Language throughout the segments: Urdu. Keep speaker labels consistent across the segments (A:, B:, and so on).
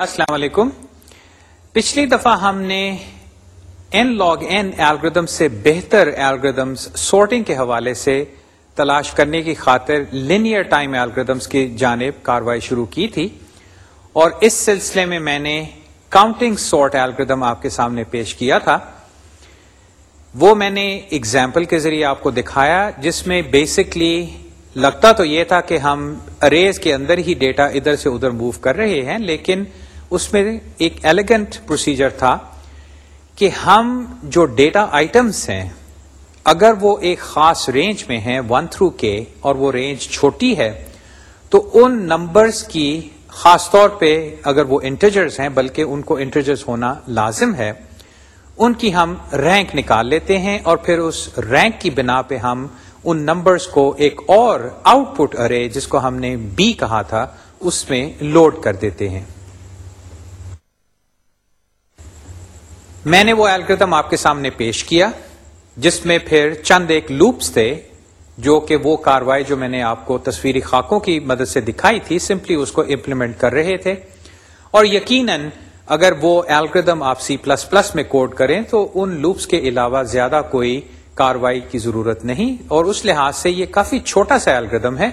A: السلام علیکم۔ پچھلی دفعہ ہم نے این لاگ این ایلگردم سے بہتر ایلگردمس سورٹنگ کے حوالے سے تلاش کرنے کی خاطر لینئر ٹائم ایلگردمس کی جانب کاروائی شروع کی تھی اور اس سلسلے میں میں نے کاؤنٹنگ سورٹ ایلگردم آپ کے سامنے پیش کیا تھا۔ وہ میں نے اگزامپل کے ذریعے آپ کو دکھایا جس میں بیسکلی لگتا تو یہ تھا کہ ہم اریز کے اندر ہی ڈیٹا ادھر سے ادھر موو کر رہے ہیں لیکن اس میں ایک ایلیگنٹ پروسیجر تھا کہ ہم جو ڈیٹا آئٹمس ہیں، اگر وہ ایک خاص رینج میں ہیں ون تھرو کے اور وہ رینج چھوٹی ہے، تو ان نمبرز کی خاص طور پہ اگر وہ انٹرجرز ہیں، بلکہ ان کو انٹرجرز ہونا لازم ہے، ان کی ہم رینک نکال لیتے ہیں، اور پھر اس رینک کی بنا پہ ہم ان نمبرز کو ایک اور آؤٹ پٹ ارے جس کو ہم نے بی کہا تھا، اس میں لوڈ کر دیتے ہیں۔ میں نے وہ الگریدم آپ کے سامنے پیش کیا، جس میں پھر چند ایک لوپس تھے، جو کہ وہ کاروائی جو میں نے آپ کو تصویری خاکوں کی مدد سے دکھائی تھی، سمپلی اس کو امپلیمنٹ کر رہے تھے۔ اور یقیناً اگر وہ الگریدم آپ سی پلس پلس میں کوڈ کریں، تو ان لوپس کے علاوہ زیادہ کوئی کاروائی کی ضرورت نہیں۔ اور اس لحاظ سے یہ کافی چھوٹا سا الگریدم ہے۔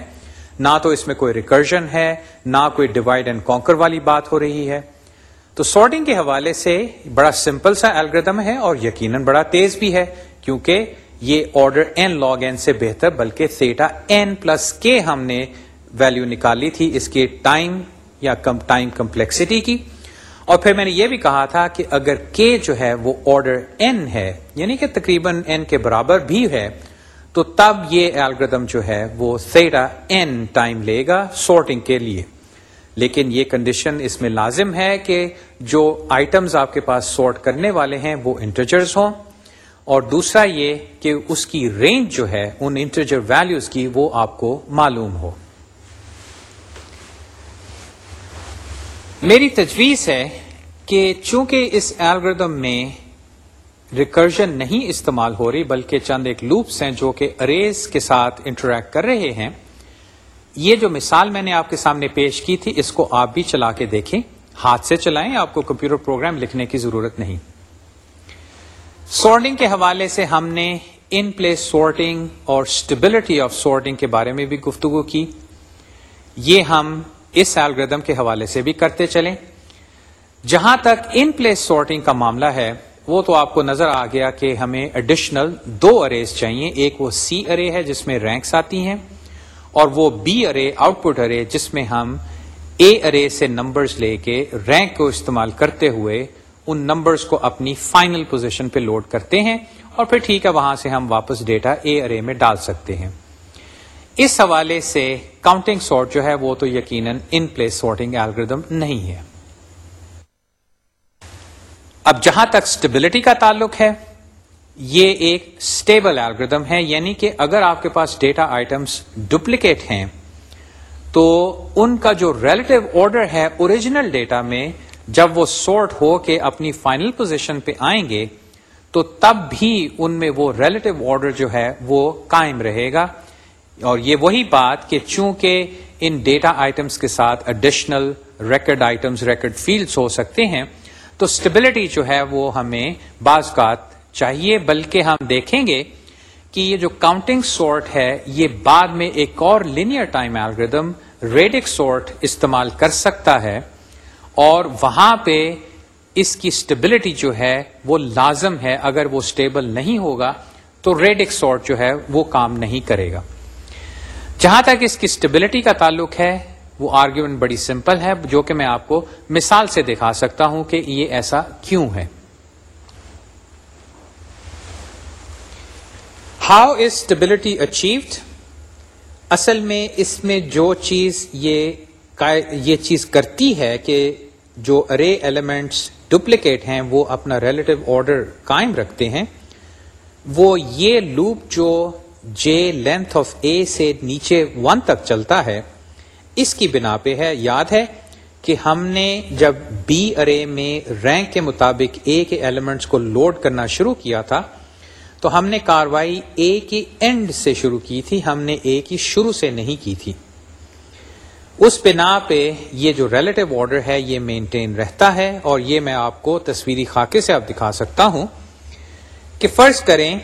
A: نہ تو اس میں کوئی ریکرجن ہے، نہ کوئی ڈیوائڈ اینڈ کانکر والی بات ہو رہی ہے۔ تو سارٹنگ کے حوالے سے بڑا سمپل سا الگریدم ہے اور یقیناً بڑا تیز بھی ہے، کیونکہ یہ آرڈر این لاگ این سے بہتر، بلکہ سیٹا این پلس کے ہم نے ویلو نکالی تھی اس کے ٹائم یا کم ٹائم کمپلیکسٹی کی۔ اور پھر میں نے یہ بھی کہا تھا کہ اگر کے جو ہے وہ آرڈر این ہے یعنی کہ تقریباً این کے برابر بھی ہے، تو تب یہ الگریدم جو ہے وہ سیٹا این ٹائم لے گا سارٹنگ کے لیے۔ لیکن یہ کنڈیشن اس میں لازم ہے کہ جو آئٹمز آپ کے پاس سارٹ کرنے والے ہیں وہ انٹرجرز ہوں۔ اور دوسرا یہ کہ اس کی رینج جو ہے، ان انٹرجر ویلوز کی وہ آپ کو معلوم ہو۔ میری تجویز ہے کہ چونکہ اس الگریدم میں ریکرجن نہیں استعمال ہو رہی، بلکہ چند ایک لوپس ہیں جو کہ اریز کے ساتھ انٹریکٹ کر رہے ہیں یہ جو مثال میں نے آپ کے سامنے پیش کی تھی، اس کو آپ بھی چلا کے دیکھیں۔ ہاتھ سے چلائیں، آپ کو کمپیوٹر پروگرام لکھنے کی ضرورت نہیں۔ سارٹنگ کے حوالے سے ہم نے ان پلیس سارٹنگ اور اسٹیبلٹی آف سارٹنگ کے بارے میں بھی گفتگو کی۔ یہ ہم اس الگریدم کے حوالے سے بھی کرتے چلیں۔ جہاں تک ان پلیس سارٹنگ کا معاملہ ہے، وہ تو آپ کو نظر آ گیا کہ ہمیں ایڈیشنل دو اریز چاہیے۔ ایک وہ سی ارے ہے جس میں رینکس آتی ہیں۔ اور وہ بی ارے آؤٹ پٹ ارے جس میں ہم اے ارے سے نمبرز لے کے رینک کو استعمال کرتے ہوئے ان نمبرز کو اپنی فائنل پوزیشن پہ لوڈ کرتے ہیں اور پھر ٹھیک ہے، وہاں سے ہم واپس ڈیٹا اے ارے میں ڈال سکتے ہیں۔ اس حوالے سے کاؤنٹنگ سارٹ جو ہے وہ تو یقیناً ان پلیس سارٹنگ الگریدم نہیں ہے۔ اب جہاں تک اسٹیبلٹی کا تعلق ہے یہ ایک اسٹیبل الگریدم ہے یعنی کہ اگر آپ کے پاس ڈیٹا آئٹمس ڈپلیکیٹ ہیں، تو ان کا جو ریلیٹو آرڈر ہے اوریجنل ڈیٹا میں، جب وہ سارٹ ہو کے اپنی فائنل پوزیشن پہ آئیں گے، تو تب بھی ان میں وہ ریلیٹو آرڈر جو ہے وہ قائم رہے گا۔ اور یہ وہی بات کہ چونکہ ان ڈیٹا آئٹمس کے ساتھ additional record items record fields ہو سکتے ہیں، تو اسٹیبلٹی جو ہے وہ ہمیں بعض کا چاہیے، بلکہ ہم دیکھیں گے کہ یہ جو کاؤنٹنگ سورٹ ہے، یہ بعد میں ایک اور linear time algorithm radix sort استعمال کر سکتا ہے اور وہاں پہ اس کی اسٹیبلٹی جو ہے، وہ لازم ہے۔ اگر وہ اسٹیبل نہیں ہوگا، تو ریڈک سورٹ جو ہے، وہ کام نہیں کرے گا۔ جہاں تک اس کی اسٹیبلٹی کا تعلق ہے، وہ آرگیومنٹ بڑی سمپل ہے، جو کہ میں آپ کو مثال سے دکھا سکتا ہوں کہ یہ ایسا کیوں ہے۔ ہاؤ از اسٹیبلٹی اچیوڈ اصل میں اس میں جو چیز یہ یہ چیز کرتی ہے کہ جو ارے ایلیمنٹس ڈپلیکیٹ ہیں، وہ اپنا ریلیٹو آرڈر قائم رکھتے ہیں، وہ یہ لوپ جو جے لینتھ آف اے سے نیچے ون تک چلتا ہے، اس کی بنا پہ ہے، یاد ہے کہ ہم نے جب بی ارے میں رینک کے مطابق اے کے ایلیمنٹس کو لوڈ کرنا شروع کیا تھا تو ہم نے کاروائی اے کی اینڈ سے شروع کی تھی، ہم نے اے کی شروع سے نہیں کی تھی۔ اس بنا پہ یہ جو ریلیٹو آرڈر ہے، یہ مینٹین رہتا ہے اور یہ میں آپ کو تصویری خاکے سے اب دکھا سکتا ہوں کہ فرض کریں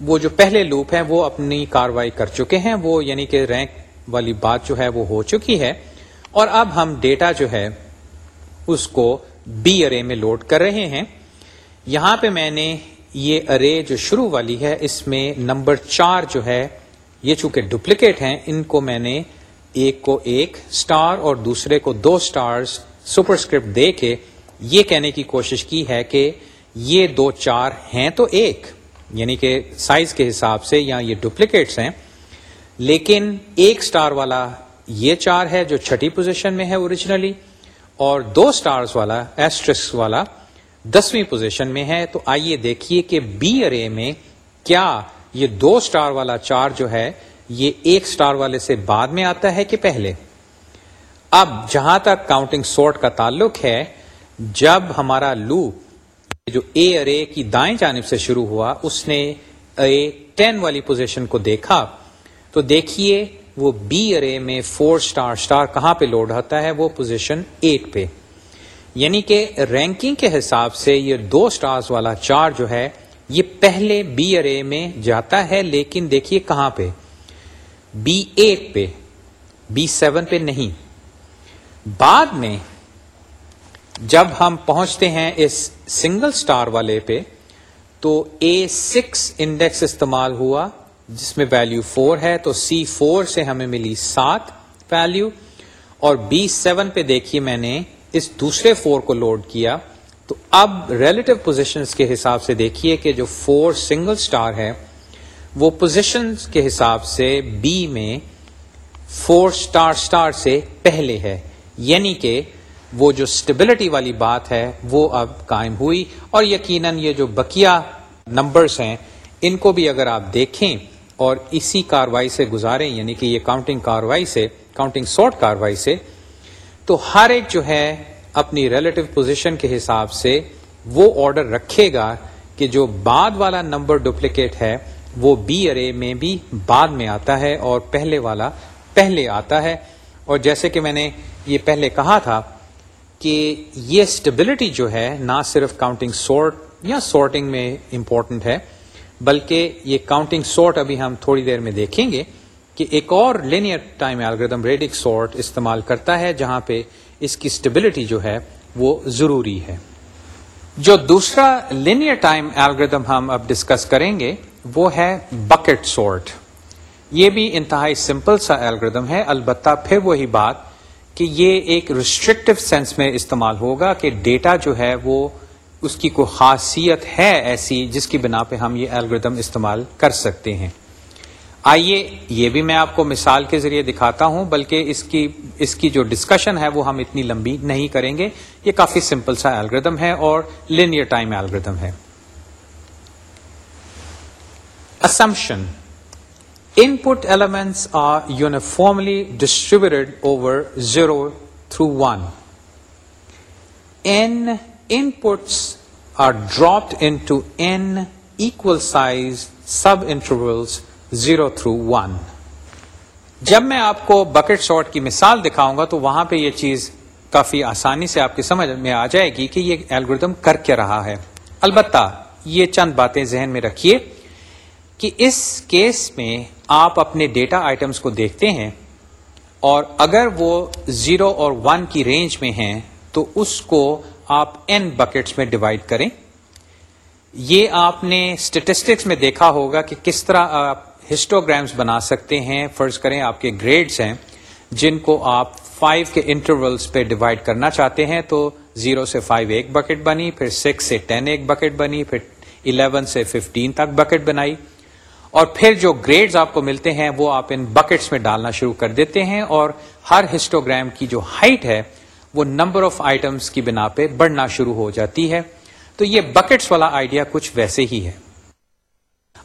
A: وہ جو پہلے لوپ ہیں، وہ اپنی کاروائی کر چکے ہیں۔ وہ یعنی کہ رینک والی بات جو ہے، وہ ہو چکی ہے۔ اور اب ہم ڈیٹا جو ہے، اس کو بی ارے میں لوڈ کر رہے ہیں۔ یہاں پہ میں نے یہ ارے جو شروع والی ہے، اس میں نمبر چار جو ہے، یہ چونکہ ڈپلیکیٹ ہیں، ان کو میں نے ایک کو ایک سٹار اور دوسرے کو دو سٹارز سپرسکرپٹ دے کے یہ کہنے کی کوشش کی ہے کہ یہ دو چار ہیں تو ایک یعنی کہ سائز کے حساب سے یا یہ ڈپلیکیٹس ہیں، لیکن ایک سٹار والا یہ چار ہے جو چھٹی پوزیشن میں ہے اوریجنلی اور دو سٹارز والا ایسٹرس والا دسویں پوزیشن میں ہے، تو آئیے دیکھیے کہ بی ارے میں کیا یہ دو سٹار والا چار جو ہے، یہ ایک سٹار والے سے بعد میں آتا ہے کہ پہلے؟ اب جہاں تک کاؤنٹنگ سورٹ کا تعلق ہے، جب ہمارا لوپ جو اے ارے کی دائیں جانب سے شروع ہوا، اس نے اے ٹین والی پوزیشن کو دیکھا، تو دیکھیے وہ بی ارے میں فور سٹار سٹار کہاں پہ لوڈ ہوتا ہے؟ وہ پوزیشن ایٹ پہ۔ یعنی کہ رینکنگ کے حساب سے یہ دو سٹارز والا چار جو ہے، یہ پہلے بی ارے میں جاتا ہے، لیکن دیکھیے کہاں پہ؟ بی ایٹ پہ، بی سیون پہ نہیں۔ بعد میں جب ہم پہنچتے ہیں اس سنگل سٹار والے پہ، تو اے سکس انڈیکس استعمال ہوا، جس میں ویلو فور ہے، تو سی فور سے ہمیں ملی سات ویلو اور بی سیون پہ دیکھیے میں نے اس دوسرے فور کو لوڈ کیا، تو اب ریلیٹو پوزیشن کے حساب سے دیکھیے کہ جو فور سنگل سٹار ہے، وہ پوزیشن کے حساب سے بی میں فور سٹار سٹار سے پہلے ہے۔ یعنی کہ وہ جو اسٹیبلٹی والی بات ہے، وہ اب قائم ہوئی۔ اور یقیناً یہ جو بکیا نمبرز ہیں، ان کو بھی اگر آپ دیکھیں اور اسی کاروائی سے گزاریں یعنی کہ یہ کاؤنٹنگ کاروائی سے کاؤنٹنگ سارٹ کاروائی سے تو ہر ایک جو ہے اپنی ریلیٹو پوزیشن کے حساب سے وہ آرڈر رکھے گا کہ جو بعد والا نمبر ڈپلیکیٹ ہے، وہ بی ارے میں بھی بعد میں آتا ہے اور پہلے والا پہلے آتا ہے۔ اور جیسے کہ میں نے یہ پہلے کہا تھا کہ یہ اسٹیبلٹی جو ہے، نہ صرف کاؤنٹنگ سورٹ یا سورٹنگ میں امپورٹنٹ ہے، بلکہ یہ کاؤنٹنگ سورٹ ابھی ہم تھوڑی دیر میں دیکھیں گے۔ کہ ایک اور linear time algorithm radix sort استعمال کرتا ہے جہاں پہ اس کی اسٹیبلٹی جو ہے وہ ضروری ہے۔ جو دوسرا لینئر ٹائم الگریدم ہم اب ڈسکس کریں گے وہ ہے بکٹ سورٹ یہ بھی انتہائی سمپل سا الگریدم ہے، البتہ پھر وہی بات کہ یہ ایک ریسٹرکٹیو سینس میں استعمال ہوگا کہ ڈیٹا جو ہے وہ اس کی کوئی خاصیت ہے ایسی جس کی بنا پہ ہم یہ الگریدم استعمال کر سکتے ہیں۔ آئیے، یہ بھی میں آپ کو مثال کے ذریعے دکھاتا ہوں، بلکہ اس کی اس کی جو ڈسکشن ہے، وہ ہم اتنی لمبی نہیں کریں گے۔ یہ کافی سمپل سا الگریدم ہے اور لینئر ٹائم الگریدم ہے۔ Assumption input elements are uniformly distributed over zero through one n inputs are dropped into n equal size subintervals zero through one جب میں آپ کو بکٹ شارٹ کی مثال دکھاؤں گا تو وہاں پہ یہ چیز کافی آسانی سے آپ کی سمجھ میں آ جائے گی کہ یہ ایلگردم کر کے رہا ہے۔ البتہ یہ چند باتیں ذہن میں رکھیے کہ اس کیس میں آپ اپنے ڈیٹا آئٹمس کو دیکھتے ہیں اور اگر وہ زیرو اور ون کی رینج میں ہیں تو اس کو آپ این بکٹس میں ڈیوائڈ کریں۔ یہ آپ نے اسٹیٹسٹکس میں دیکھا ہوگا کہ کس طرح آپ ہسٹوگرامس بنا سکتے ہیں۔ فرض کریں آپ کے گریڈس ہیں جن کو آپ فائیو کے انٹرولس پہ ڈیوائڈ کرنا چاہتے ہیں تو زیرو سے فائیو ایک بکٹ بنی، پھر سکس سے ٹین ایک بکٹ بنی، پھر الیون سے ففٹین تک بکٹ بنائی۔ اور پھر جو گریڈز آپ کو ملتے ہیں وہ آپ ان بکٹس میں ڈالنا شروع کر دیتے ہیں اور ہر ہسٹوگرام کی جو ہائٹ ہے وہ نمبر آف آئٹمس کی بنا پہ بڑھنا شروع ہو جاتی ہے۔ تو یہ بکٹس والا آئیڈیا کچھ ویسے ہی ہے۔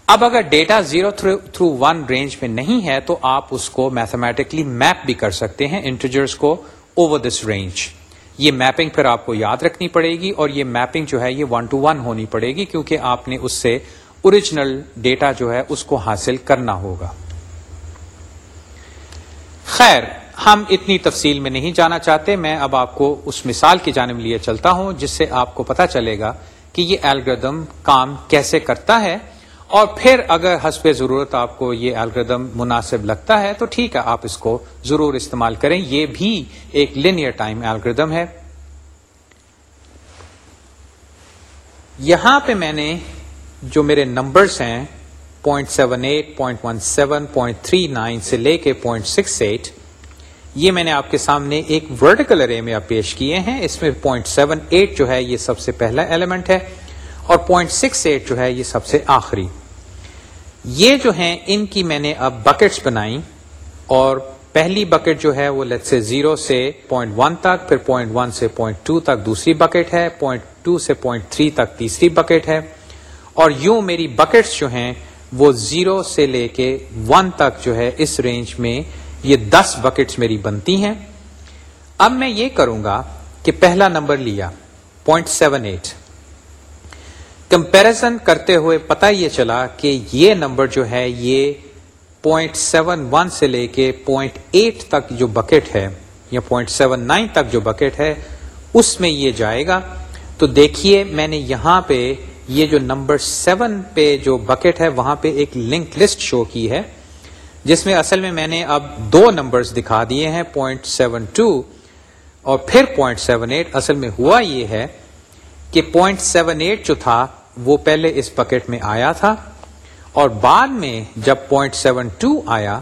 A: اب اگر data zero through one range میں نہیں ہے تو آپ اس کو میتھمیٹکلی میپ بھی کر سکتے ہیں انٹرجرس کو اوور دس رینج یہ میپنگ پھر آپ کو یاد رکھنی پڑے گی اور یہ میپنگ جو ہے یہ ون ٹو ون ہونی پڑے گی کیونکہ آپ نے اس سے اوریجنل ڈیٹا جو ہے اس کو حاصل کرنا ہوگا. خیر، ہم اتنی تفصیل میں نہیں جانا چاہتے، میں اب آپ کو اس مثال کی جانب لیے چلتا ہوں، جس سے آپ کو پتا چلے گا کہ یہ الگریدم کام کیسے کرتا ہے اور پھر اگر حسب ضرورت آپ کو یہ الگریدم مناسب لگتا ہے، تو ٹھیک ہے، آپ اس کو ضرور استعمال کریں۔ یہ بھی ایک لینئر ٹائم الگریدم ہے۔ یہاں پہ میں نے جو میرے نمبرز ہیں point seven eight point one seven point three nine سے لے کے پوائنٹ سکس ایٹ یہ میں نے آپ کے سامنے ایک ورٹیکل ارے میں پیش کیے ہیں۔ اس میں پوائنٹ سیون ایٹ جو ہے، یہ سب سے پہلا ایلیمنٹ ہے۔ اور پوائنٹ سکس ایٹ جو ہے یہ سب سے آخری۔ یہ جو ہیں، ان کی میں نے اب بکٹس بنائی اور پہلی بکٹ جو ہے وہ لیٹ سے زیرو سے پوائنٹ ون تک، پھر پوائنٹ ون سے پوائنٹ ٹو تک دوسری بکٹ ہے پوائنٹ ٹو سے پوائنٹ تھری تک تیسری بکٹ ہے۔ اور یوں میری بکٹس جو ہیں وہ زیرو سے لے کے ون تک جو ہے اس رینج میں یہ دس بکٹس میری بنتی ہیں۔ اب میں یہ کروں گا کہ پہلا نمبر لیا پوائنٹ سیون ایٹ کمپیرزن کرتے ہوئے پتا یہ چلا کہ یہ نمبر جو ہے یہ پوائنٹ سیون ون سے لے کے پوائنٹ ایٹ تک جو بکٹ ہے یا پوائنٹ سیون نائن تک جو بکٹ ہے، اس میں یہ جائے گا۔ تو دیکھیے، میں نے یہاں پہ یہ جو نمبر سیون پہ جو بکٹ ہے، وہاں پہ ایک لنک لسٹ شو کی ہے، جس میں اصل میں میں نے اب دو نمبرز دکھا دیے ہیں پوائنٹ سیون ٹو اور پھر پوائنٹ سیون ایٹ اصل میں ہوا یہ ہے کہ پوائنٹ سیون ایٹ جو تھا وہ پہلے اس بکٹ میں آیا تھا اور بعد میں جب پوائنٹ سیون ٹو آیا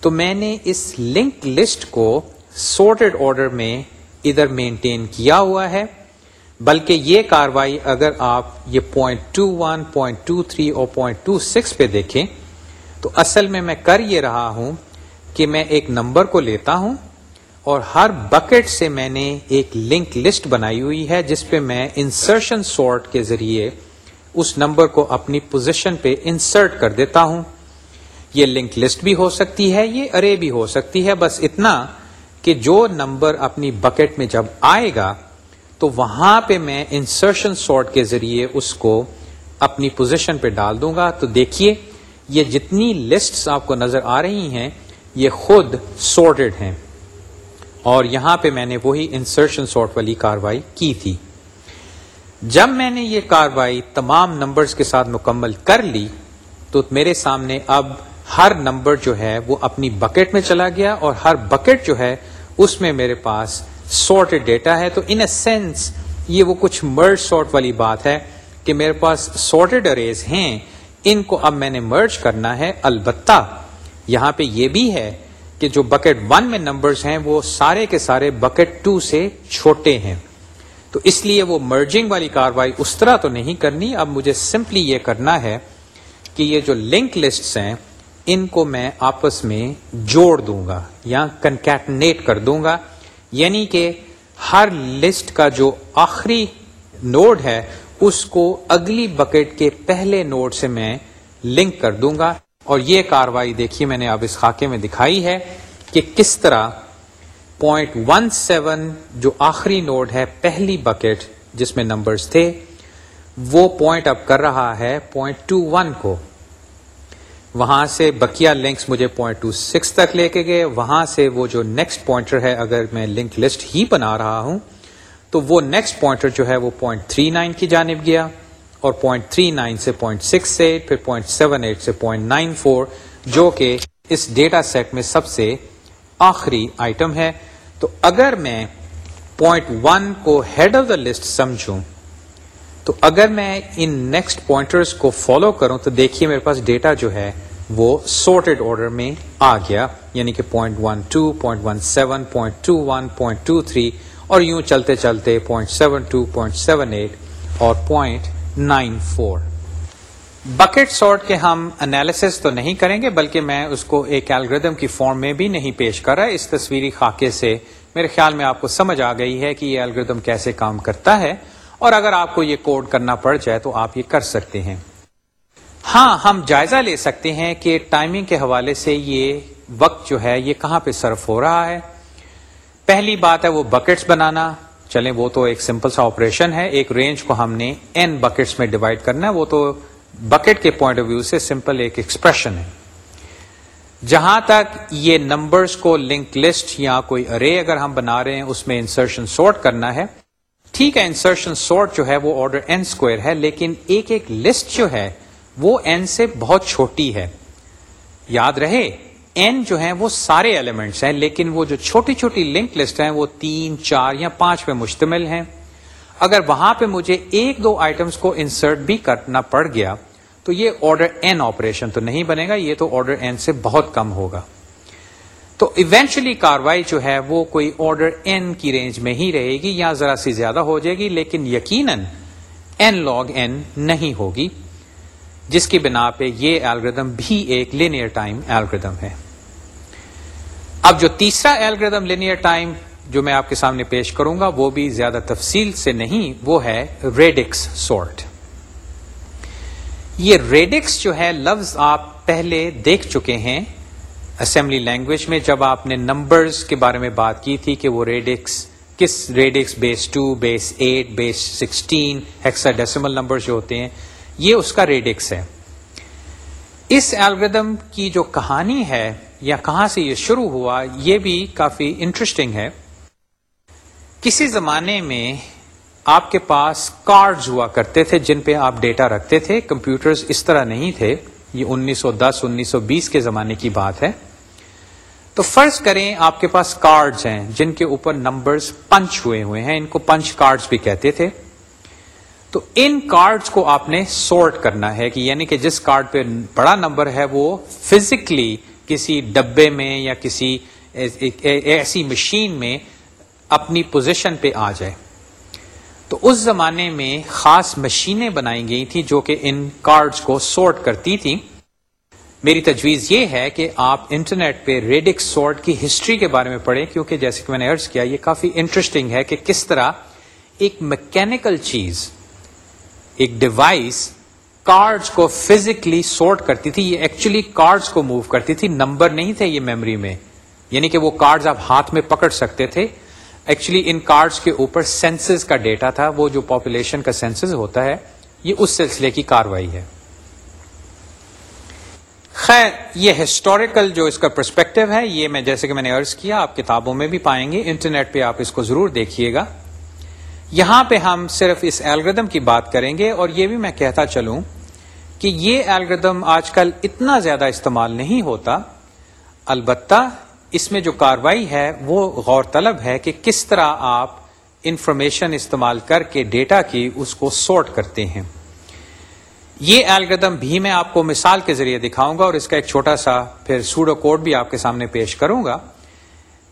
A: تو میں نے اس لنک لسٹ کو سورٹڈ آرڈر میں ادھر مینٹین کیا ہوا ہے۔ بلکہ یہ کاروائی اگر آپ یہ point two one point two three اور پوائنٹ ٹو سکس پہ دیکھیں تو اصل میں میں کر یہ رہا ہوں کہ میں ایک نمبر کو لیتا ہوں اور ہر بکٹ سے میں نے ایک لنک لسٹ بنائی ہوئی ہے جس پہ میں انسرشن سورٹ کے ذریعے اس نمبر کو اپنی پوزیشن پہ انسرٹ کر دیتا ہوں۔ یہ لنک لسٹ بھی ہو سکتی ہے، یہ ارے بھی ہو سکتی ہے، بس اتنا کہ جو نمبر اپنی بکٹ میں جب آئے گا، تو وہاں پہ میں انسرشن سارٹ کے ذریعے اس کو اپنی پوزیشن پہ ڈال دوں گا۔ تو دیکھیے، یہ جتنی لسٹ آپ کو نظر آ رہی ہیں، یہ خود سارٹیڈ ہیں۔ اور یہاں پہ میں نے وہی انسرشن سارٹ والی کاروائی کی تھی۔ جب میں نے یہ کاروائی تمام نمبرز کے ساتھ مکمل کر لی، تو میرے سامنے اب ہر نمبر جو ہے وہ اپنی بکٹ میں چلا گیا اور ہر بکٹ جو ہے اس میں میرے پاس سارٹیڈ ڈیٹا ہے۔ تو ان اے سینس یہ وہ کچھ مرج سارٹ والی بات ہے کہ میرے پاس سارٹیڈ اریز ہیں، ان کو اب میں نے مرج کرنا ہے۔ البتہ یہاں پہ یہ بھی ہے کہ جو بکٹ ون میں نمبرز ہیں وہ سارے کے سارے بکٹ ٹو سے چھوٹے ہیں۔ تو اس لیے وہ مرجنگ والی کاروائی اس طرح تو نہیں کرنی۔ اب مجھے سمپلی یہ کرنا ہے کہ یہ جو لنک لسٹ ہیں، ان کو میں آپس میں جوڑ دوں گا یا کنکیٹنیٹ کر دوں گا۔ یعنی کہ ہر لسٹ کا جو آخری نوڈ ہے، اس کو اگلی بکٹ کے پہلے نوڈ سے میں لنک کر دوں گا۔ اور یہ کاروائی دیکھیے میں نے اب اس خاکے میں دکھائی ہے کہ کس طرح پوائنٹ ون سیون جو آخری نوڈ ہے، پہلی بکٹ جس میں نمبرز تھے، وہ پوائنٹ اب کر رہا ہے پوائنٹ ٹو ون کو۔ وہاں سے بکیا لنکس مجھے پوائنٹ ٹو سکس تک لے کے گئے۔ وہاں سے وہ جو نیکسٹ پوائنٹر ہے، اگر میں لنک لسٹ ہی بنا رہا ہوں، تو وہ نیکسٹ پوائنٹر جو ہے، وہ پوائنٹ تھری نائن کی جانب گیا۔ اور پوائنٹ تھری نائن سے پوائنٹ سکس ایٹ پھر پوائنٹ سیون ایٹ سے پوائنٹ نائن فور جو کہ اس ڈیٹا سیٹ میں سب سے آخری آئٹم ہے۔ تو اگر میں پوائنٹ ون کو ہیڈ آف دا لسٹ سمجھوں، تو اگر میں ان نیکسٹ پوائنٹرز کو فالو کروں، تو دیکھیے میرے پاس ڈیٹا جو ہے وہ سورٹڈ آرڈر میں آ گیا۔ یعنی کہ point one two point one seven point two one point two three اور یوں چلتے چلتے point seven two point seven eight اور point nine four. Bucket sort کے ہم انالیس تو نہیں کریں گے، بلکہ میں اس کو ایک الگریدم کی فارم میں بھی نہیں پیش کر رہا۔ اس تصویری خاکے سے میرے خیال میں آپ کو سمجھ آ گئی ہے کہ یہ الگریدم کیسے کام کرتا ہے۔ اور اگر آپ کو یہ کوڈ کرنا پڑ جائے تو آپ یہ کر سکتے ہیں۔ ہاں ہم جائزہ لے سکتے ہیں کہ ٹائمنگ کے حوالے سے یہ وقت جو ہے، یہ کہاں پہ صرف ہو رہا ہے۔ پہلی بات ہے وہ بکٹس بنانا۔ چلیں، وہ تو ایک سمپل سا آپریشن ہے، ایک رینج کو ہم نے این بکٹس میں ڈیوائڈ کرنا ہے، وہ تو بکٹ کے پوائنٹ آف ویو سے سمپل ایک ایکسپریشن ہے۔ جہاں تک یہ نمبرز کو لنک لسٹ یا کوئی ارے اگر ہم بنا رہے ہیں، اس میں انسرشن سورٹ کرنا ہے۔ ٹھیک ہے انسرشن سورٹ جو ہے، وہ آرڈر این اسکوئر ہے، لیکن ایک ایک لسٹ جو ہے، وہ این سے بہت چھوٹی ہے۔ یاد رہے این جو ہے وہ سارے ایلیمنٹس ہیں، لیکن وہ جو چھوٹی چھوٹی لنک لسٹ ہیں، وہ تین، چار یا پانچ پہ مشتمل ہیں۔ اگر وہاں پہ مجھے ایک دو آئٹمس کو انسرٹ بھی کرنا پڑ گیا، تو یہ آرڈر این آپریشن تو نہیں بنے گا، یہ تو آرڈر این سے بہت کم ہوگا۔ تو ایونچولی کاروائی جو ہے، وہ کوئی آرڈر این کی رینج میں ہی رہے گی یا ذرا سی زیادہ ہو جائے گی، لیکن یقیناً این لاگ این نہیں ہوگی، جس کی بنا پہ یہ الگریدم بھی ایک لینئر ٹائم الگریدم ہے۔ اب جو تیسرا الگریدم لینئر ٹائم جو میں آپ کے سامنے پیش کروں گا، وہ بھی زیادہ تفصیل سے نہیں، وہ ہے ریڈکس سورٹ یہ ریڈکس جو ہے، لفظ آپ پہلے دیکھ چکے ہیں اسمبلی لینگویج میں، جب آپ نے نمبرز کے بارے میں بات کی تھی کہ وہ ریڈکس کس radix base two base eight base sixteen hexadecimal number جو ہوتے ہیں، یہ اس کا ریڈکس ہے۔ اس الگریدم کی جو کہانی ہے یا کہاں سے یہ شروع ہوا، یہ بھی کافی انٹرسٹنگ ہے۔ کسی زمانے میں آپ کے پاس کارڈز ہوا کرتے تھے جن پہ آپ ڈیٹا رکھتے تھے کمپیوٹرز اس طرح نہیں تھے۔ یہ انیس سو دس انیس سو بیس کے زمانے کی بات ہے۔ تو فرض کریں آپ کے پاس کارڈز ہیں، جن کے اوپر نمبرز پنچ ہوئے ہوئے ہیں، ان کو پنچ کارڈز بھی کہتے تھے۔ تو ان کارڈز کو آپ نے سورٹ کرنا ہے کہ یعنی کہ جس کارڈ پہ بڑا نمبر ہے وہ فزیکلی کسی ڈبے میں یا کسی ایسی مشین میں اپنی پوزیشن پہ آ جائے۔ تو اس زمانے میں خاص مشینیں بنائی گئی تھیں جو کہ ان کارڈز کو سورٹ کرتی تھیں۔ میری تجویز یہ ہے کہ آپ انٹرنیٹ پہ ریڈک سورٹ کی ہسٹری کے بارے میں پڑھیں، کیونکہ جیسے کہ میں نے ارض کیا، یہ کافی انٹرسٹنگ ہے کہ کس طرح ایک میکینکل چیز، ایک ڈیوائس کارڈز کو فزیکلی سورٹ کرتی تھی، یہ ایکچولی کارڈز کو موو کرتی تھی۔ نمبر نہیں تھے یہ میموری میں۔ یعنی کہ وہ کارڈز آپ ہاتھ میں پکڑ سکتے تھے۔ ایکچولی ان کارڈز کے اوپر سینسز کا ڈیٹا تھا۔ وہ جو پاپولیشن کا سینسز ہوتا ہے، یہ اس سلسلے کی کاروائی ہے۔ خیر، یہ ہسٹوریکل جو اس کا پرسپیکٹو ہے، یہ میں جیسے کہ میں نے ارض کیا، آپ کتابوں میں بھی پائیں گے۔ انٹرنیٹ پہ آپ اس کو ضرور دیکھیے گا۔ یہاں پہ ہم صرف اس ایلگردم کی بات کریں گے اور یہ بھی میں کہتا چلوں کہ یہ ایلگردم آج کل اتنا زیادہ استعمال نہیں ہوتا۔ البتہ اس میں جو کاروائی ہے وہ غور طلب ہے کہ کس طرح آپ انفارمیشن استعمال کر کے ڈیٹا کی اس کو سورٹ کرتے ہیں۔ یہ الگریدم بھی میں آپ کو مثال کے ذریعے دکھاؤں گا اور اس کا ایک چھوٹا سا پھر سوڈو کوڈ بھی آپ کے سامنے پیش کروں گا۔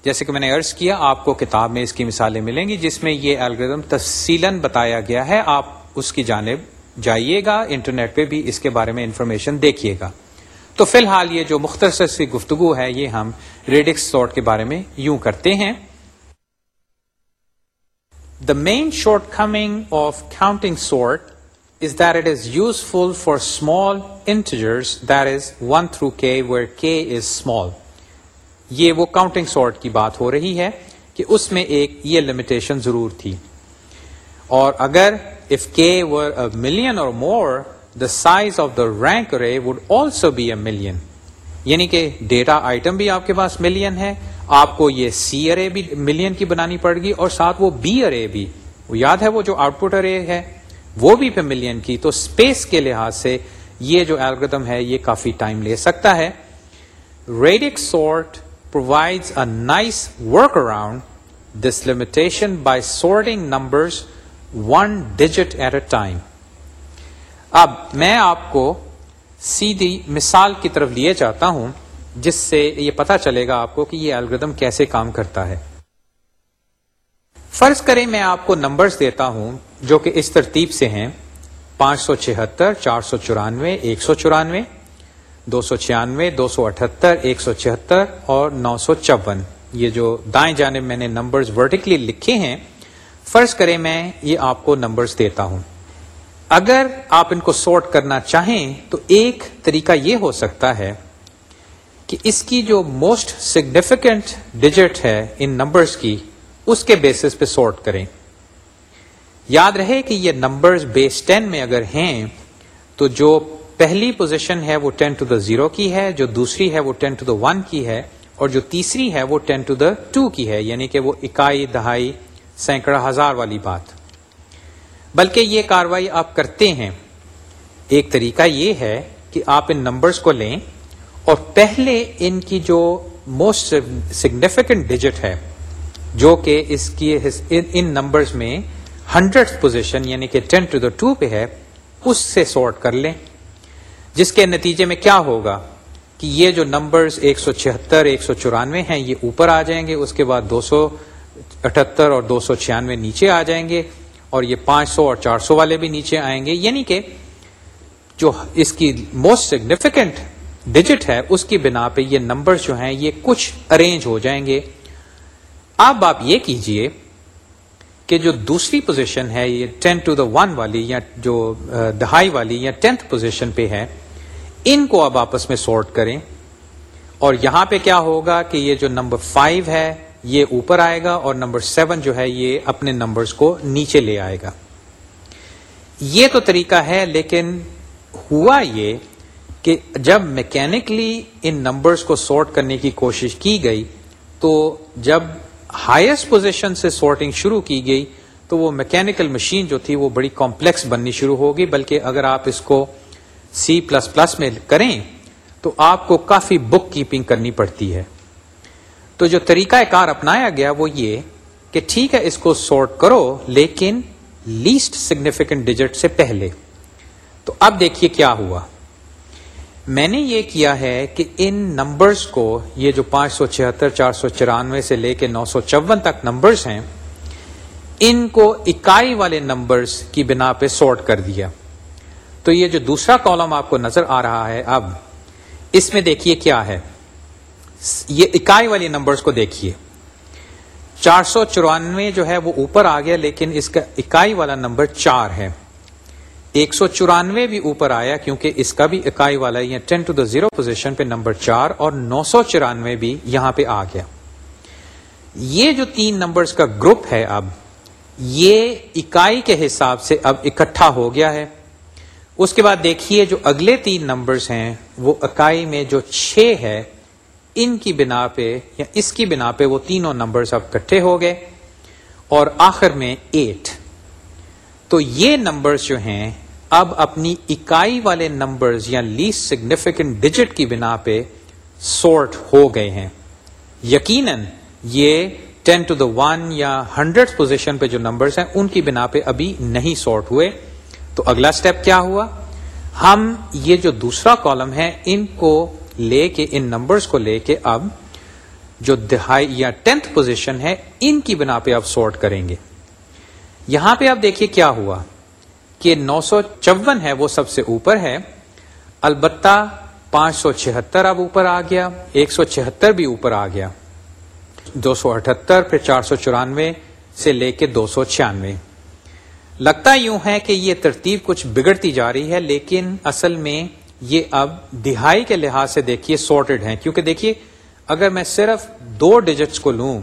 A: جیسے کہ میں نے ارض کیا، آپ کو کتاب میں اس کی مثالیں ملیں گی جس میں یہ الگریدم تفصیل بتایا گیا ہے۔ آپ اس کی جانب جائیے گا، انٹرنیٹ پہ بھی اس کے بارے میں انفارمیشن دیکھیے گا۔ تو فی الحال یہ جو مختصر سی گفتگو ہے، یہ ہم ریڈکس سورٹ کے بارے میں یوں کرتے ہیں۔ The main shortcoming of counting sort is that it is useful for small integers that is one through k where k is small یہ وہ کاؤنٹنگ سورٹ کی بات ہو رہی ہے کہ اس میں ایک یہ لمیٹیشن ضرور تھی۔ اور اگر اف کے ور ملین اور more the size of the rank array would also be a million یعنی کہ ڈیٹا آئٹم بھی آپ کے پاس ملین ہے، آپ کو یہ سی ارے بھی ملین کی بنانی پڑ گی اور ساتھ وہ بی ارے بھی۔ وہ یاد ہے وہ جو آؤٹ پٹ ارے ہے، وہ بھی پہ ملین کی۔ تو اسپیس کے لحاظ سے یہ جو الگریدم ہے، یہ کافی ٹائم لے سکتا ہے۔ Radix sort provide a nice work around this limitation by sorting numbers one digit at a time اب میں آپ کو سیدھی مثال کی طرف لیے جاتا ہوں، جس سے یہ پتا چلے گا آپ کو کہ یہ الگریدم کیسے کام کرتا ہے۔ فرض کریں میں آپ کو نمبرز دیتا ہوں، جو کہ اس ترتیب سے ہیں، پانچ سو چھہتر، چار سو چورانوے، ایک سو چورانوے۔ دو سو چھیانوے، دو سو اٹھہتر ایک سو چہتر اور نو سو چون۔ یہ جو دائیں جانب میں نے نمبرز ورٹیکلی لکھے ہیں، فرض کریں میں یہ آپ کو نمبرز دیتا ہوں۔ اگر آپ ان کو سورٹ کرنا چاہیں، تو ایک طریقہ یہ ہو سکتا ہے کہ اس کی جو موسٹ سگنیفیکینٹ ڈیجٹ ہے ان نمبرز کی، اس کے بیسس پہ سورٹ کریں۔ یاد رہے کہ یہ نمبرز بیس ٹین میں اگر ہیں، تو جو پہلی پوزیشن ہے وہ ٹین ٹو دا زیرو کی ہے، جو دوسری ہے وہ ٹین ٹو دا ون کی ہے، اور جو تیسری ہے وہ ٹین ٹو دا ٹو کی ہے یعنی کہ وہ اکائی، دہائی، سینکڑا، ہزار والی بات۔ بلکہ یہ کاروائی آپ کرتے ہیں۔ ایک طریقہ یہ ہے کہ آپ ان نمبرز کو لیں، اور پہلے ان کی جو موسٹ سگنیفیکنٹ ڈیجٹ ہے، جو کہ اس کی ان نمبرز میں ہنڈریڈ پوزیشن یعنی کہ ٹین ٹو دا ٹو پہ ہے، اس سے سارٹ کر لیں۔ جس کے نتیجے میں کیا ہوگا کہ یہ جو نمبرز ایک سو چھہتر، ایک سو چورانوے ہیں، یہ اوپر آ جائیں گے، اس کے بعد دو سو اٹھہتر اور دو سو چھیانوے نیچے آ جائیں گے اور یہ پانچ سو اور چار سو والے بھی نیچے آئیں گے۔ یعنی کہ جو اس کی موسٹ سگنیفیکنٹ ڈیجٹ ہے، اس کی بنا پہ یہ نمبر جو ہیں، یہ کچھ ارینج ہو جائیں گے۔ اب آپ یہ کیجیے کہ جو دوسری پوزیشن ہے، یہ ٹین ٹو دا ون والی یا جو دہائی والی یا ٹینتھ پوزیشن پہ ہے، ان کو اب آپس میں سورٹ کریں۔ اور یہاں پہ کیا ہوگا کہ یہ جو نمبر فائیو ہے، یہ اوپر آئے گا اور نمبر سیون جو ہے، یہ اپنے نمبرز کو نیچے لے آئے گا۔ یہ تو طریقہ ہے، لیکن ہوا یہ کہ جب میکینکلی ان نمبرز کو سارٹ کرنے کی کوشش کی گئی، تو جب ہائیسٹ پوزیشن سے سارٹنگ شروع کی گئی تو وہ میکینکل مشین جو تھی وہ بڑی کمپلیکس بننی شروع ہوگی، بلکہ اگر آپ اس کو سی پلس پلس میں کریں تو آپ کو کافی بک کیپنگ کرنی پڑتی ہے۔ تو جو طریقہ کار اپنایا گیا وہ یہ کہ ٹھیک ہے، اس کو سارٹ کرو، لیکن لیسٹ سگنیفیکنٹ ڈیجٹ سے پہلے۔ تو اب دیکھیے کیا ہوا۔ میں نے یہ کیا ہے کہ ان نمبرز کو یہ جو پانچ سو چھہتر، چار سو چورانوے سے لے کے نو سو چون تک نمبرز ہیں، ان کو اکائی والے نمبرز کی بنا پہ سارٹ کر دیا۔ تو یہ جو دوسرا کالم آپ کو نظر آ رہا ہے اب، اس میں دیکھیے کیا ہے۔ یہ اکائی والی نمبرز کو دیکھیے۔ چار سو چورانوے جو ہے وہ اوپر آ گیا، لیکن اس کا اکائی والا نمبر چار ہے۔ ایک سو چورانوے بھی اوپر آیا کیونکہ اس کا بھی اکائی والا یا ten to the zero position پہ نمبر چار اور نو سو چورانوے بھی یہاں پہ آ گیا۔ یہ جو تین نمبرز کا گروپ ہے اب، یہ اکائی کے حساب سے اب اکٹھا ہو گیا ہے۔ اس کے بعد دیکھیے جو اگلے تین نمبرز ہیں، وہ اکائی میں جو چھ ہے، ان کی بنا پہ یا اس کی بنا پہ وہ تینوں نمبرز اب کٹھے ہو گئے۔ اور آخر میں ایٹ۔ تو یہ نمبرز جو ہیں، اب اپنی اکائی والے نمبرز یا لیسٹ سگنیفیکنٹ ڈیجٹ کی بنا پہ سورٹ ہو گئے ہیں۔ یقیناً یہ ٹین ٹو دا ون یا ہنڈریڈ پوزیشن پہ جو نمبرز ہیں، ان کی بنا پہ ابھی نہیں سارٹ ہوئے۔ تو اگلا اسٹیپ کیا ہوا؟ ہم یہ جو دوسرا کالم ہے، ان کو لے کے، ان نمبرز کو لے کے اب جو دہائی یا ٹینتھ پوزیشن ہے، ان کی بنا پہ اب سارٹ کریں گے۔ یہاں پہ اب دیکھیے کیا ہوا کہ نو سو چون ہے وہ سب سے اوپر ہے، البتہ پانچ سو چھہتر اب اوپر آ گیا، ایک سو چھہتر بھی اوپر آ گیا۔ دو سو اٹھہتر پھر چار سو چورانوے سے لے کے دو سو چھیانوے۔ لگتا یوں ہے کہ یہ ترتیب کچھ بگڑتی جا رہی ہے، لیکن اصل میں یہ اب دہائی کے لحاظ سے دیکھیے سارٹیڈ ہیں۔ کیونکہ دیکھیے، اگر میں صرف دو ڈیجٹس کو لوں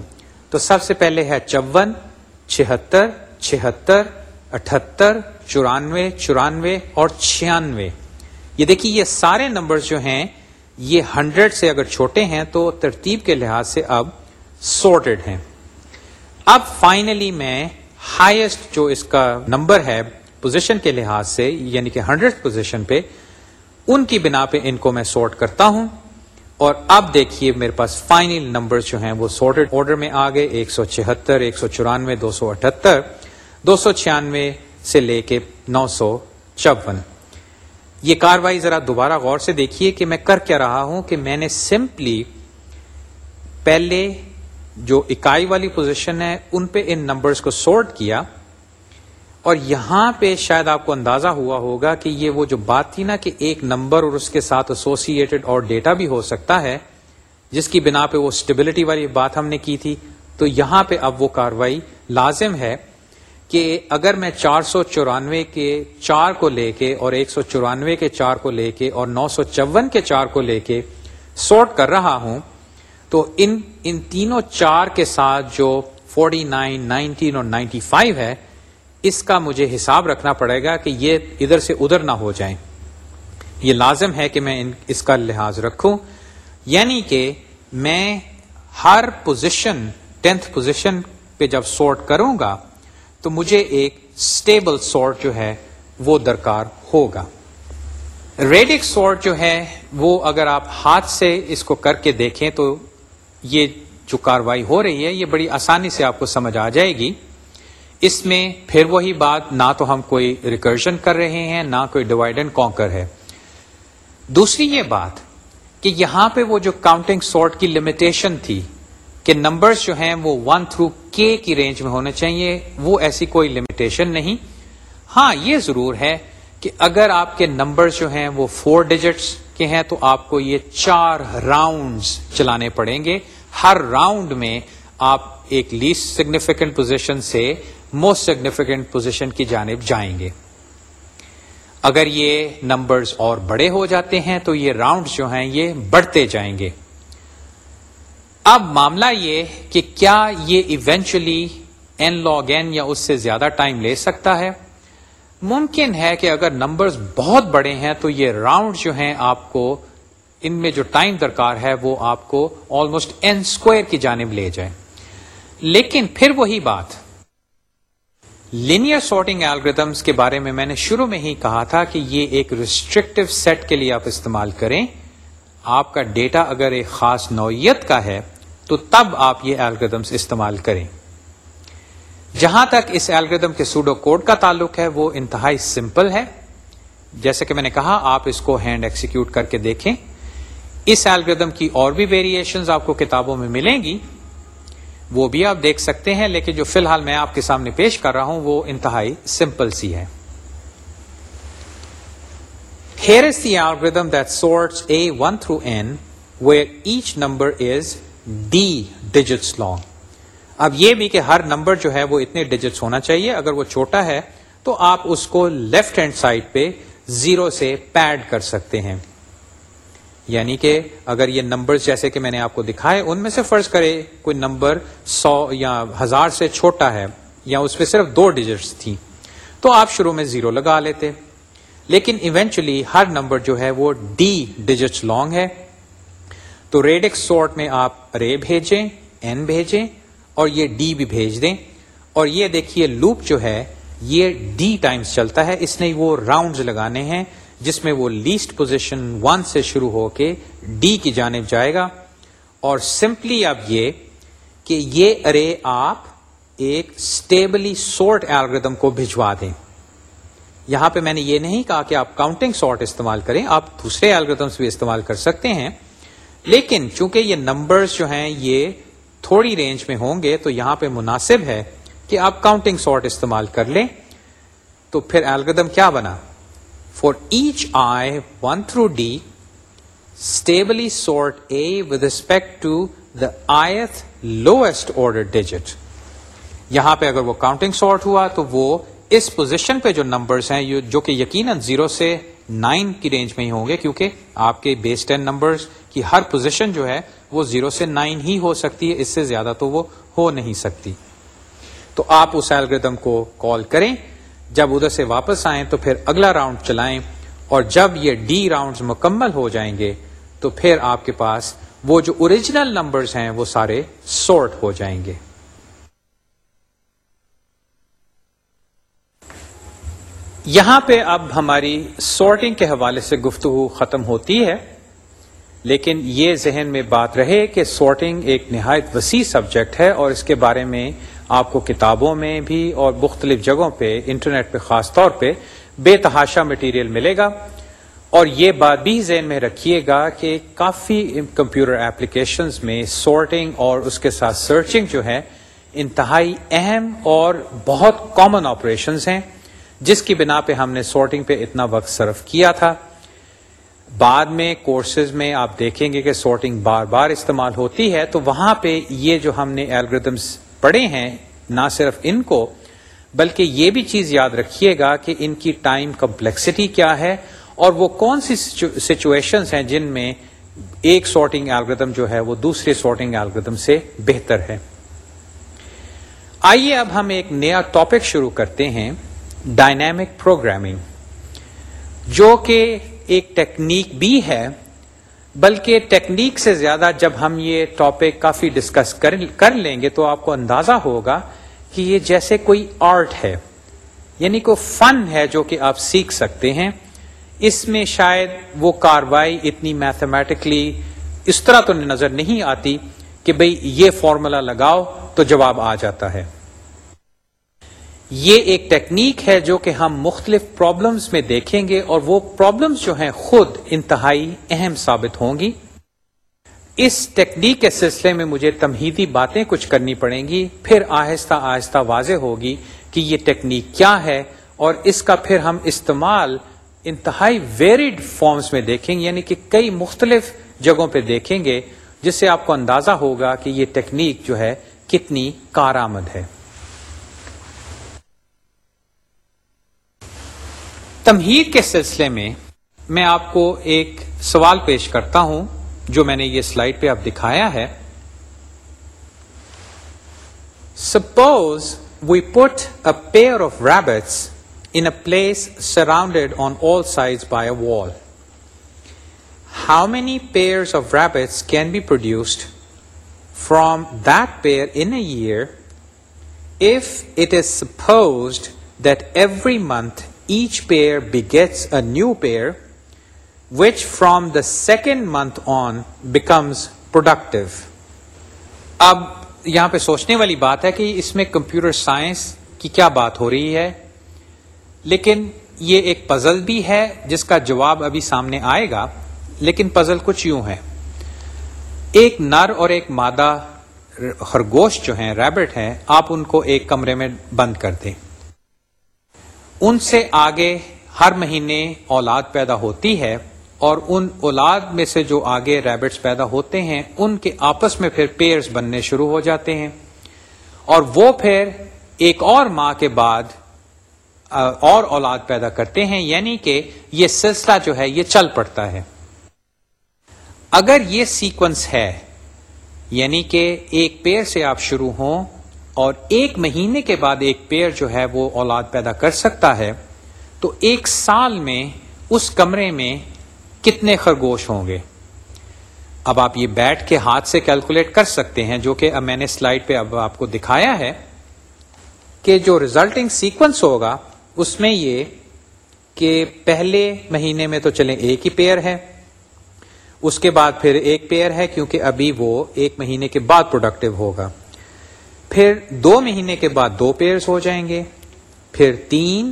A: تو سب سے پہلے ہے چون، چھہتر چھہتر اٹھہتر چورانوے چورانوے اور چھیانوے۔ یہ دیکھیے، یہ سارے نمبر جو ہیں، یہ ہنڈریڈ سے اگر چھوٹے ہیں تو ترتیب کے لحاظ سے اب سارٹیڈ ہیں۔ اب فائنلی میں ہائیسٹ جو اس کا نمبر ہے پوزیشن کے لحاظ سے یعنی کہ ہنڈریڈ پوزیشن پہ، ان کی بنا پہ ان کو میں سارٹ کرتا ہوں۔ اور اب دیکھیے، میرے پاس فائنل نمبر جو ہیں، وہ سارٹیڈ آرڈر میں آ گئے ایک سو چھہتر، ایک سو چورانوے، دو سو اٹھہتر دو سو چھیانوے سے لے کے نو سو چون۔ یہ کاروائی ذرا دوبارہ غور سے دیکھیے کہ میں کر کیا رہا ہوں کہ میں نے سمپلی پہلے جو اکائی والی پوزیشن ہے، ان پہ ان نمبرز کو سارٹ کیا اور یہاں پہ شاید آپ کو اندازہ ہوا ہوگا کہ یہ وہ جو بات تھی نا کہ ایک نمبر اور اس کے ساتھ ایسوسیٹڈ اور ڈیٹا بھی ہو سکتا ہے، جس کی بنا پہ وہ اسٹیبلٹی والی بات ہم نے کی تھی۔ تو یہاں پہ اب وہ کاروائی لازم ہے۔ کہ اگر میں چار سو چورانوے کے چار کو لے کے اور ایک سو چورانوے کے چار کو لے کے اور نو سو چون کے چار کو لے کے سارٹ کر رہا ہوں، تو ان ان تینوں چار کے ساتھ جو فورٹی نائن، نائنٹین اور نائنٹی فائیو ہے، اس کا مجھے حساب رکھنا پڑے گا کہ یہ ادھر سے ادھر نہ ہو جائیں۔ یہ لازم ہے کہ میں اس کا لحاظ رکھوں۔ یعنی کہ میں ہر پوزیشن، ٹینتھ پوزیشن پہ جب سورٹ کروں گا تو مجھے ایک اسٹیبل سورٹ جو ہے وہ درکار ہوگا۔ ریڈک سورٹ جو ہے وہ اگر آپ ہاتھ سے اس کو کر کے دیکھیں تو یہ جو کاروائی ہو رہی ہے، یہ بڑی آسانی سے آپ کو سمجھ آ جائے گی۔ اس میں پھر وہی بات، نہ تو ہم کوئی ریکرشن کر رہے ہیں، نہ کوئی ڈیوائڈ اینڈ کانکر ہے۔ دوسری یہ بات کہ یہاں پہ وہ جو کاؤنٹنگ سارٹ کی لمیٹیشن تھی کہ نمبرز جو ہیں وہ ون تھرو کے کی رینج میں ہونے چاہیے، وہ ایسی کوئی لمیٹیشن نہیں۔ ہاں یہ ضرور ہے کہ اگر آپ کے نمبر جو ہیں وہ فور ڈیجٹس کے ہیں، تو آپ کو یہ چار راؤنڈز چلانے پڑیں گے۔ ہر راؤنڈ میں آپ ایک لیسٹ سگنیفیکینٹ پوزیشن سے موسٹ سگنیفیکینٹ پوزیشن کی جانب جائیں گے۔ اگر یہ نمبرز اور بڑے ہو جاتے ہیں، تو یہ راؤنڈ جو ہیں یہ بڑھتے جائیں گے۔ اب معاملہ یہ کہ کیا یہ ایونچولی این لاگ این یا اس سے زیادہ ٹائم لے سکتا ہے؟ ممکن ہے کہ اگر نمبرز بہت بڑے ہیں تو یہ راؤنڈ جو ہیں آپ کو ان میں جو ٹائم درکار ہے وہ آپ کو آلموسٹ این اسکوائر کی جانب لے جائے لیکن پھر وہی بات لینئر سارٹنگ الگریدمس کے بارے میں میں نے شروع میں ہی کہا تھا کہ یہ ایک ریسٹرکٹیو سیٹ کے لیے آپ استعمال کریں۔ آپ کا ڈیٹا اگر ایک خاص نوعیت کا ہے تو تب آپ یہ الگریدمس استعمال کریں۔ جہاں تک اس الگریدم کے سوڈو کوڈ کا تعلق ہے، وہ انتہائی سمپل ہے۔ جیسے کہ میں نے کہا، آپ اس کو ہینڈ ایکسیکیوٹ کر کے دیکھیں۔ اس الگریدم کی اور بھی ویریشن آپ کو کتابوں میں ملیں گی۔ وہ بھی آپ دیکھ سکتے ہیں، لیکن جو فی الحال میں آپ کے سامنے پیش کر رہا ہوں، وہ انتہائی سمپل سی ہے۔ Here is the algorithm that sorts A one through n where each number is d digits long اب یہ بھی کہ ہر نمبر جو ہے وہ اتنے ڈیجٹس ہونا چاہیے، اگر وہ چھوٹا ہے تو آپ اس کو لیفٹ ہینڈ سائڈ پہ زیرو سے پیڈ کر سکتے ہیں۔ یعنی کہ اگر یہ نمبر جیسے کہ میں نے آپ کو دکھائے، ان میں سے فرض کرے کوئی نمبر سو یا ہزار سے چھوٹا ہے یا اس پہ صرف دو ڈیجٹس تھیں، تو آپ شروع میں زیرو لگا لیتے۔ لیکن ایونچولی ہر نمبر جو ہے وہ ڈی ڈیجٹس لانگ ہے۔ تو ریڈک سورٹ میں آپ رے بھیجیں، این بھیجیں اور یہ ڈی بھی بھیج دیں۔ اور یہ دیکھیے لوپ جو ہے، یہ ڈی ٹائمز چلتا ہے۔ اس نے وہ راؤنڈز لگانے ہیں جس میں وہ لیسٹ پوزیشن ون سے شروع ہو کے ڈی کی جانب جائے گا۔ اور سمپلی اب یہ کہ یہ ارے آپ ایک اسٹیبلی سورٹ ایلگردم کو بھجوا دیں۔ یہاں پہ میں نے یہ نہیں کہا کہ آپ کاؤنٹنگ سارٹ استعمال کریں، آپ دوسرے ایلگردمس بھی استعمال کر سکتے ہیں۔ لیکن چونکہ یہ نمبرز جو ہیں یہ تھوڑی رینج میں ہوں گے، تو یہاں پہ مناسب ہے کہ آپ کاؤنٹنگ سارٹ استعمال کر لیں۔ تو پھر الگدم کیا بنا؟ For each i one through d stably sort A with respect to the ith lowest order digit یہاں پہ اگر وہ کاؤنٹنگ سارٹ ہوا، تو وہ اس پوزیشن پہ جو نمبرز ہیں، جو کہ یقیناً زیرو سے نائن کی رینج میں ہی ہوں گے، کیونکہ آپ کے بیس ٹین نمبرز کی ہر پوزیشن جو ہے وہ زیرو سے نائن ہی ہو سکتی ہے، اس سے زیادہ تو وہ ہو نہیں سکتی۔ تو آپ اس ایلگردم کو کال کریں۔ جب ادھر سے واپس آئیں تو پھر اگلا راؤنڈ چلائیں۔ اور جب یہ ڈی راؤنڈ مکمل ہو جائیں گے تو پھر آپ کے پاس وہ جو اوریجنل نمبرز ہیں وہ سارے سورٹ ہو جائیں گے۔ یہاں پہ اب ہماری سارٹنگ کے حوالے سے گفتگو ختم ہوتی ہے۔ لیکن یہ ذہن میں بات رہے کہ سارٹنگ ایک نہایت وسیع سبجیکٹ ہے اور اس کے بارے میں آپ کو کتابوں میں بھی اور مختلف جگہوں پہ، انٹرنیٹ پہ خاص طور پہ بے تحاشا مٹیریل ملے گا۔ اور یہ بات بھی ذہن میں رکھیے گا کہ کافی کمپیوٹر ایپلیکیشنز میں سارٹنگ اور اس کے ساتھ سرچنگ جو ہے انتہائی اہم اور بہت کامن آپریشنز ہیں، جس کی بنا پہ ہم نے سارٹنگ پہ اتنا وقت صرف کیا تھا۔ بعد میں کورسز میں آپ دیکھیں گے کہ سارٹنگ بار بار استعمال ہوتی ہے، تو وہاں پہ یہ جو ہم نے الگریدمس پڑھے ہیں، نہ صرف ان کو، بلکہ یہ بھی چیز یاد رکھیے گا کہ ان کی ٹائم کمپلیکسٹی کیا ہے اور وہ کون سی سچویشنز ہیں جن میں ایک سارٹنگ الگریدم جو ہے، وہ دوسرے سارٹنگ الگریدم سے بہتر ہے۔ آئیے اب ہم ایک نیا ٹاپک شروع کرتے ہیں ڈائنامک پروگرامنگ جو کہ ایک ٹیکنیک بھی ہے، بلکہ ٹیکنیک سے زیادہ جب ہم یہ ٹاپک کافی ڈسکس کر لیں گے تو آپ کو اندازہ ہوگا کہ یہ جیسے کوئی آرٹ ہے یعنی کوئی فن ہے جو کہ آپ سیکھ سکتے ہیں۔ اس میں شاید وہ کاروائی اتنی میتھمیٹکلی اس طرح تو نظر نہیں آتی کہ بھئی یہ فارمولا لگاؤ تو جواب آ جاتا ہے۔ یہ ایک ٹیکنیک ہے جو کہ ہم مختلف پرابلمس میں دیکھیں گے اور وہ پرابلمس جو ہیں خود انتہائی اہم ثابت ہوں گی۔ اس ٹیکنیک کے سلسلے میں مجھے تمہیدی باتیں کچھ کرنی پڑیں گی، پھر آہستہ آہستہ واضح ہوگی کہ یہ ٹیکنیک کیا ہے اور اس کا پھر ہم استعمال انتہائی ویریڈ فارمز میں دیکھیں گے یعنی کہ کئی مختلف جگہوں پہ دیکھیں گے، جس سے آپ کو اندازہ ہوگا کہ یہ ٹیکنیک جو ہے کتنی کارآمد ہے۔ تمہید کے سلسلے میں میں آپ کو ایک سوال پیش کرتا ہوں، جو میں نے یہ سلائڈ پہ اب دکھایا ہے۔ Suppose we put a pair of rabbits in a place surrounded on all side by a wall how many pairs of rabbits can be produced from that pair in a year if it is supposed that every month each pair begets a new pair which from the second month on becomes productive اب یہاں پہ سوچنے والی بات ہے کہ اس میں کمپیوٹر سائنس کی کیا بات ہو رہی ہے، لیکن یہ ایک پزل بھی ہے جس کا جواب ابھی سامنے آئے گا، لیکن پزل کچھ یوں ہے۔ ایک نر اور ایک مادہ خرگوش جو ہیں ریبٹ ہیں، آپ ان کو ایک کمرے میں بند کر دیں۔ ان سے آگے ہر مہینے اولاد پیدا ہوتی ہے اور ان اولاد میں سے جو آگے ریبٹس پیدا ہوتے ہیں، ان کے آپس میں پھر پیئرز بننے شروع ہو جاتے ہیں۔ اور وہ پھر ایک اور ماں کے بعد اور اولاد پیدا کرتے ہیں یعنی کہ یہ سلسلہ جو ہے، یہ چل پڑتا ہے۔ اگر یہ سیکوینس ہے یعنی کہ ایک پیر سے آپ شروع ہوں اور ایک مہینے کے بعد ایک پیڑ جو ہے وہ اولاد پیدا کر سکتا ہے، تو ایک سال میں اس کمرے میں کتنے خرگوش ہوں گے؟ اب آپ یہ بیٹھ کے ہاتھ سے کیلکولیٹ کر سکتے ہیں، جو کہ اب میں نے سلائڈ پہ اب آپ کو دکھایا ہے کہ جو ریزلٹنگ سیکوینس ہوگا، اس میں یہ کہ پہلے مہینے میں تو چلیں ایک ہی پیئر ہے، اس کے بعد پھر ایک پیئر ہے، کیونکہ ابھی وہ ایک مہینے کے بعد پروڈکٹیو ہوگا۔ پھر دو مہینے کے بعد دو پیئرس ہو جائیں گے، پھر تین،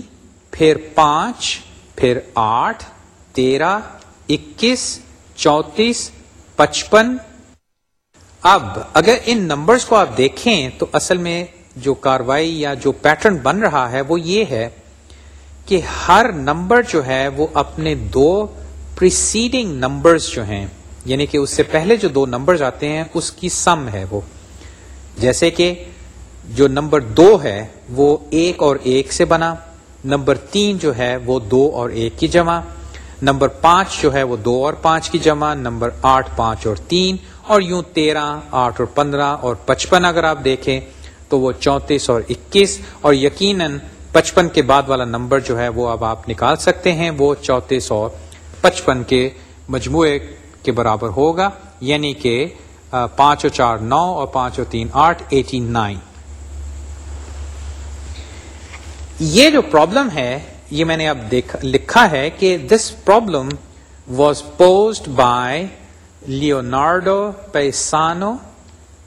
A: پھر پانچ، پھر آٹھ، تیرہ، اکیس، چونتیس، پچپن۔ اب اگر ان نمبرز کو آپ دیکھیں تو اصل میں جو کاروائی یا جو پیٹرن بن رہا ہے وہ یہ ہے کہ ہر نمبر جو ہے وہ اپنے دو پریسیڈنگ نمبرز جو ہیں یعنی کہ اس سے پہلے جو دو نمبرز آتے ہیں، اس کی سم ہے وہ۔ جیسے کہ جو نمبر دو ہے وہ ایک اور ایک سے بنا۔ نمبر تین جو ہے وہ دو اور ایک کی جمع۔ نمبر پانچ جو ہے وہ دو اور پانچ کی جمع۔ نمبر آٹھ، پانچ اور تین۔ اور یوں تیرہ، آٹھ اور پندرہ اور پچپن اگر آپ دیکھیں تو وہ چونتیس اور اکیس۔ اور یقیناً پچپن کے بعد والا نمبر جو ہے وہ اب آپ نکال سکتے ہیں۔ وہ چونتیس اور پچپن کے مجموعے کے برابر ہوگا۔ یعنی کہ پانچ اور چار نو اور پانچ اور تین آٹھ، ایٹی نائن۔ یہ جو پرابلم ہے، یہ میں نے اب لکھا ہے کہ this problem was posed by Leonardo Pisano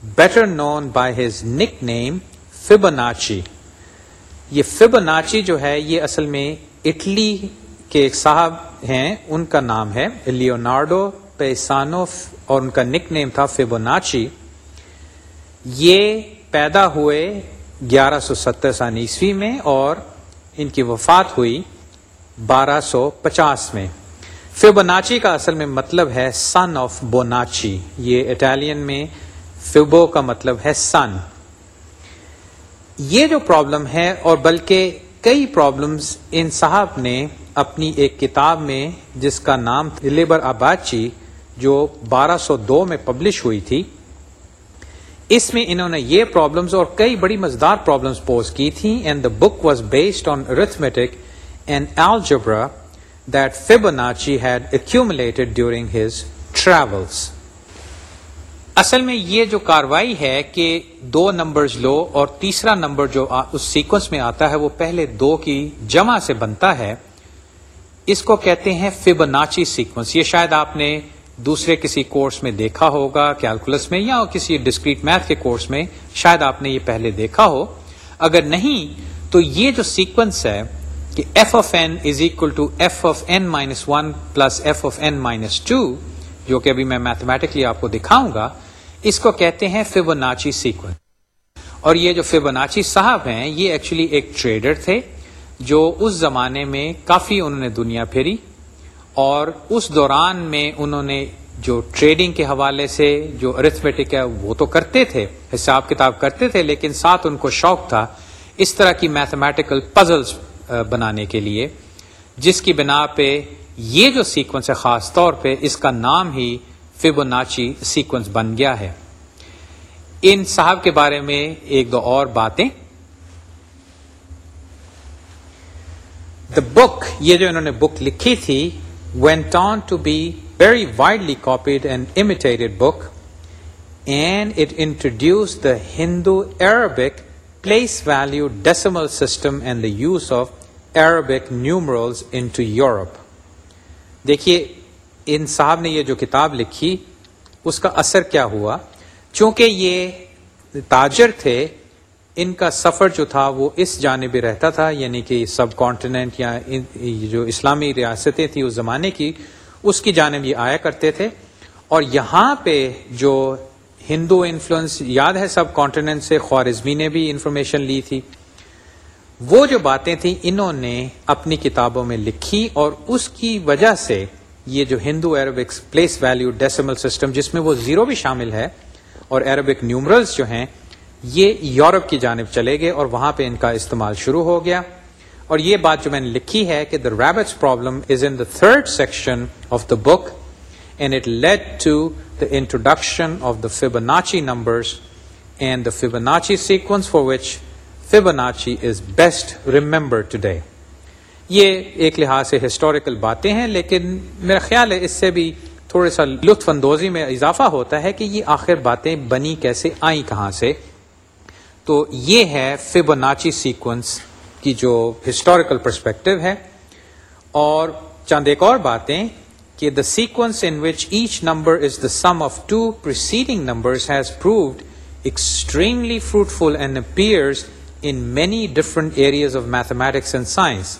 A: better known by his nickname Fibonacci یہ فبناچی جو ہے، یہ اصل میں اٹلی کے ایک صاحب ہیں، ان کا نام ہے لیونارڈو پیسانو اور ان کا نک نیم تھا فیبوناچی یہ پیدا ہوئے گیارہ سو ستر سان عیسوی میں اور ان کی وفات ہوئی بارہ سو پچاس میں۔ فیبوناچی کا اصل میں مطلب ہے سن آف بوناچی یہ اٹالین میں فیبو کا مطلب ہے سن یہ جو پرابلم ہے اور بلکہ کئی پرابلمز ان صاحب نے اپنی ایک کتاب میں جس کا نام لیبر آباچی جو بارہ سو دو میں پبلش ہوئی تھی اس میں انہوں نے یہ پرابلمس اور کئی بڑی مزدار پرابلمس پوز کی تھی and the book was based on arithmetic and algebra that Fibonacci had accumulated during his travels. اصل میں یہ جو کاروائی ہے کہ دو نمبرز لو اور تیسرا نمبر جو اس سیکوینس میں آتا ہے وہ پہلے دو کی جمع سے بنتا ہے، اس کو کہتے ہیں فیبناچی سیکوینس یہ شاید آپ نے دوسرے کسی کورس میں دیکھا ہوگا کیلکولس میں یا کسی ڈسکریٹ میتھ کے کورس میں، شاید آپ نے یہ پہلے دیکھا ہو۔ اگر نہیں، تو یہ جو سیکوینس ہے کہ F of n is equal to F of n minus one plus F of n minus two جو کہ ابھی میں میتھمیٹکلی آپ کو دکھاؤں گا، اس کو کہتے ہیں فیبوناچی سیکوینس اور یہ جو فیبوناچی صاحب ہیں، یہ ایکچولی ایک ٹریڈر تھے جو اس زمانے میں کافی انہوں نے دنیا پھیری۔ اور اس دوران میں انہوں نے جو ٹریڈنگ کے حوالے سے جو ارتھمیٹک ہے وہ تو کرتے تھے، حساب کتاب کرتے تھے، لیکن ساتھ ان کو شوق تھا اس طرح کی میتھمیٹیکل پزلس بنانے کے لیے، جس کی بنا پہ یہ جو سیکوینس ہے خاص طور پہ، اس کا نام ہی فیبوناچی سیکوینس بن گیا ہے۔ ان صاحب کے بارے میں ایک دو اور باتیں۔ دا بک یہ جو انہوں نے بک لکھی تھی went on to be very widely copied and imitated book and it introduced the Hindu Arabic place value decimal system and the use of Arabic numerals into Europe دیکھیے ان صاحب نے یہ جو کتاب لکھی اس کا اثر کیا ہوا چونکہ یہ تاجر تھے ان کا سفر جو تھا وہ اس جانب رہتا تھا یعنی کہ سب کانٹیننٹ یا جو اسلامی ریاستیں تھیں اس زمانے کی، اس کی جانب یہ آیا کرتے تھے۔ اور یہاں پہ جو ہندو انفلوئنس، یاد ہے سب کانٹیننٹ سے خوارزمی نے بھی انفارمیشن لی تھی۔ وہ جو باتیں تھیں، انہوں نے اپنی کتابوں میں لکھی اور اس کی وجہ سے یہ جو Hindu Arabic place value decimal system, جس میں وہ زیرو بھی شامل ہے اور عربک نیومرلز جو ہیں یہ یورپ کی جانب چلے گئے اور وہاں پہ ان کا استعمال شروع ہو گیا۔ اور یہ بات جو میں نے لکھی ہے کہ the rabbits problem is in the third section of the book and it led to the introduction of the Fibonacci numbers and the Fibonacci sequence for which Fibonacci is best remembered today یہ ایک لحاظ سے ہسٹوریکل باتیں ہیں، لیکن میرا خیال ہے اس سے بھی تھوڑا سا لطف اندوزی میں اضافہ ہوتا ہے کہ یہ آخر باتیں بنی کیسے، آئیں کہاں سے۔ تو یہ ہے فیبوناچی سیکوینس کی جو ہسٹوریکل پرسپیکٹو ہے۔ اور چند ایک اور باتیں کہ the sequence in which each number is the sum of two preceding number has proved extremely fruitful and appears in many different areas of mathematics and science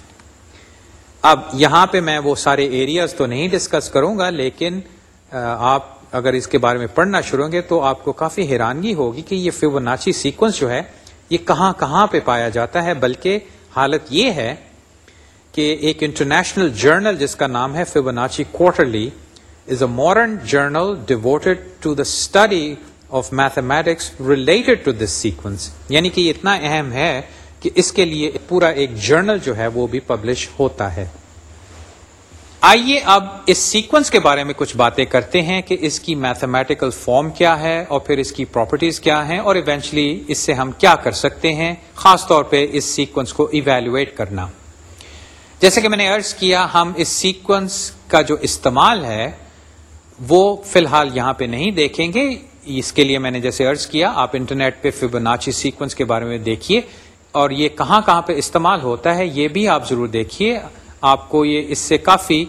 A: اب یہاں پہ میں وہ سارے ایریاز تو نہیں ڈسکس کروں گا، لیکن آپ اگر اس کے بارے میں پڑھنا شروع گے تو آپ کو کافی حیرانگی ہوگی کہ یہ فیوناچی سیکوینس جو ہے، یہ کہاں کہاں پہ پایا جاتا ہے؟ بلکہ حالت یہ ہے کہ ایک انٹرنیشنل جرنل جس کا نام ہے Fibonacci quarterly is a modern journal devoted to the study of mathematics related to this sequence یعنی کہ یہ اتنا اہم ہے کہ اس کے لیے پورا ایک جرنل جو ہے وہ بھی پبلش ہوتا ہے۔ آئیے اب اس سیکوینس کے بارے میں کچھ باتیں کرتے ہیں کہ اس کی میتھمیٹیکل فارم کیا ہے اور پھر اس کی پراپرٹیز کیا ہیں اور ایونچلی اس سے ہم کیا کر سکتے ہیں، خاص طور پہ اس سیکوینس کو ایویلویٹ کرنا۔ جیسے کہ میں نے ارض کیا، ہم اس سیکوینس کا جو استعمال ہے، وہ فی الحال یہاں پہ نہیں دیکھیں گے۔ اس کے لیے میں نے جیسے ارض کیا، آپ انٹرنیٹ پہ فیبناچی سیکوینس کے بارے میں دیکھیے۔ اور یہ کہاں کہاں پہ استعمال ہوتا ہے، یہ بھی آپ ضرور دیکھیے۔ آپ کو یہ اس سے کافی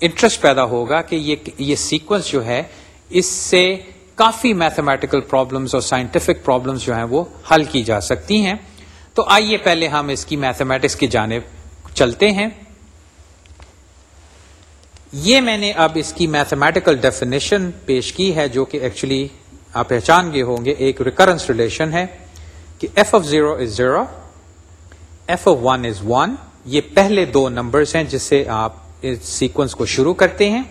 A: انٹرسٹ پیدا ہوگا کہ یہ یہ سیکوینس جو ہے، اس سے کافی میتھمیٹیکل پرابلمس اور سائنٹیفک پرابلمس جو ہیں وہ حل کی جا سکتی ہیں۔ تو آئیے پہلے ہم اس کی میتھمیٹکس کی جانب چلتے ہیں۔ یہ میں نے اب اس کی میتھمیٹیکل ڈیفینیشن پیش کی ہے، جو کہ ایکچولی آپ پہچان گئے ہوں گے، ایک ریکرنس ریلیشن ہے کہ F of zero is zero F of one is one یہ پہلے دو نمبرز ہیں جس سے آپ اس سیکوینس کو شروع کرتے ہیں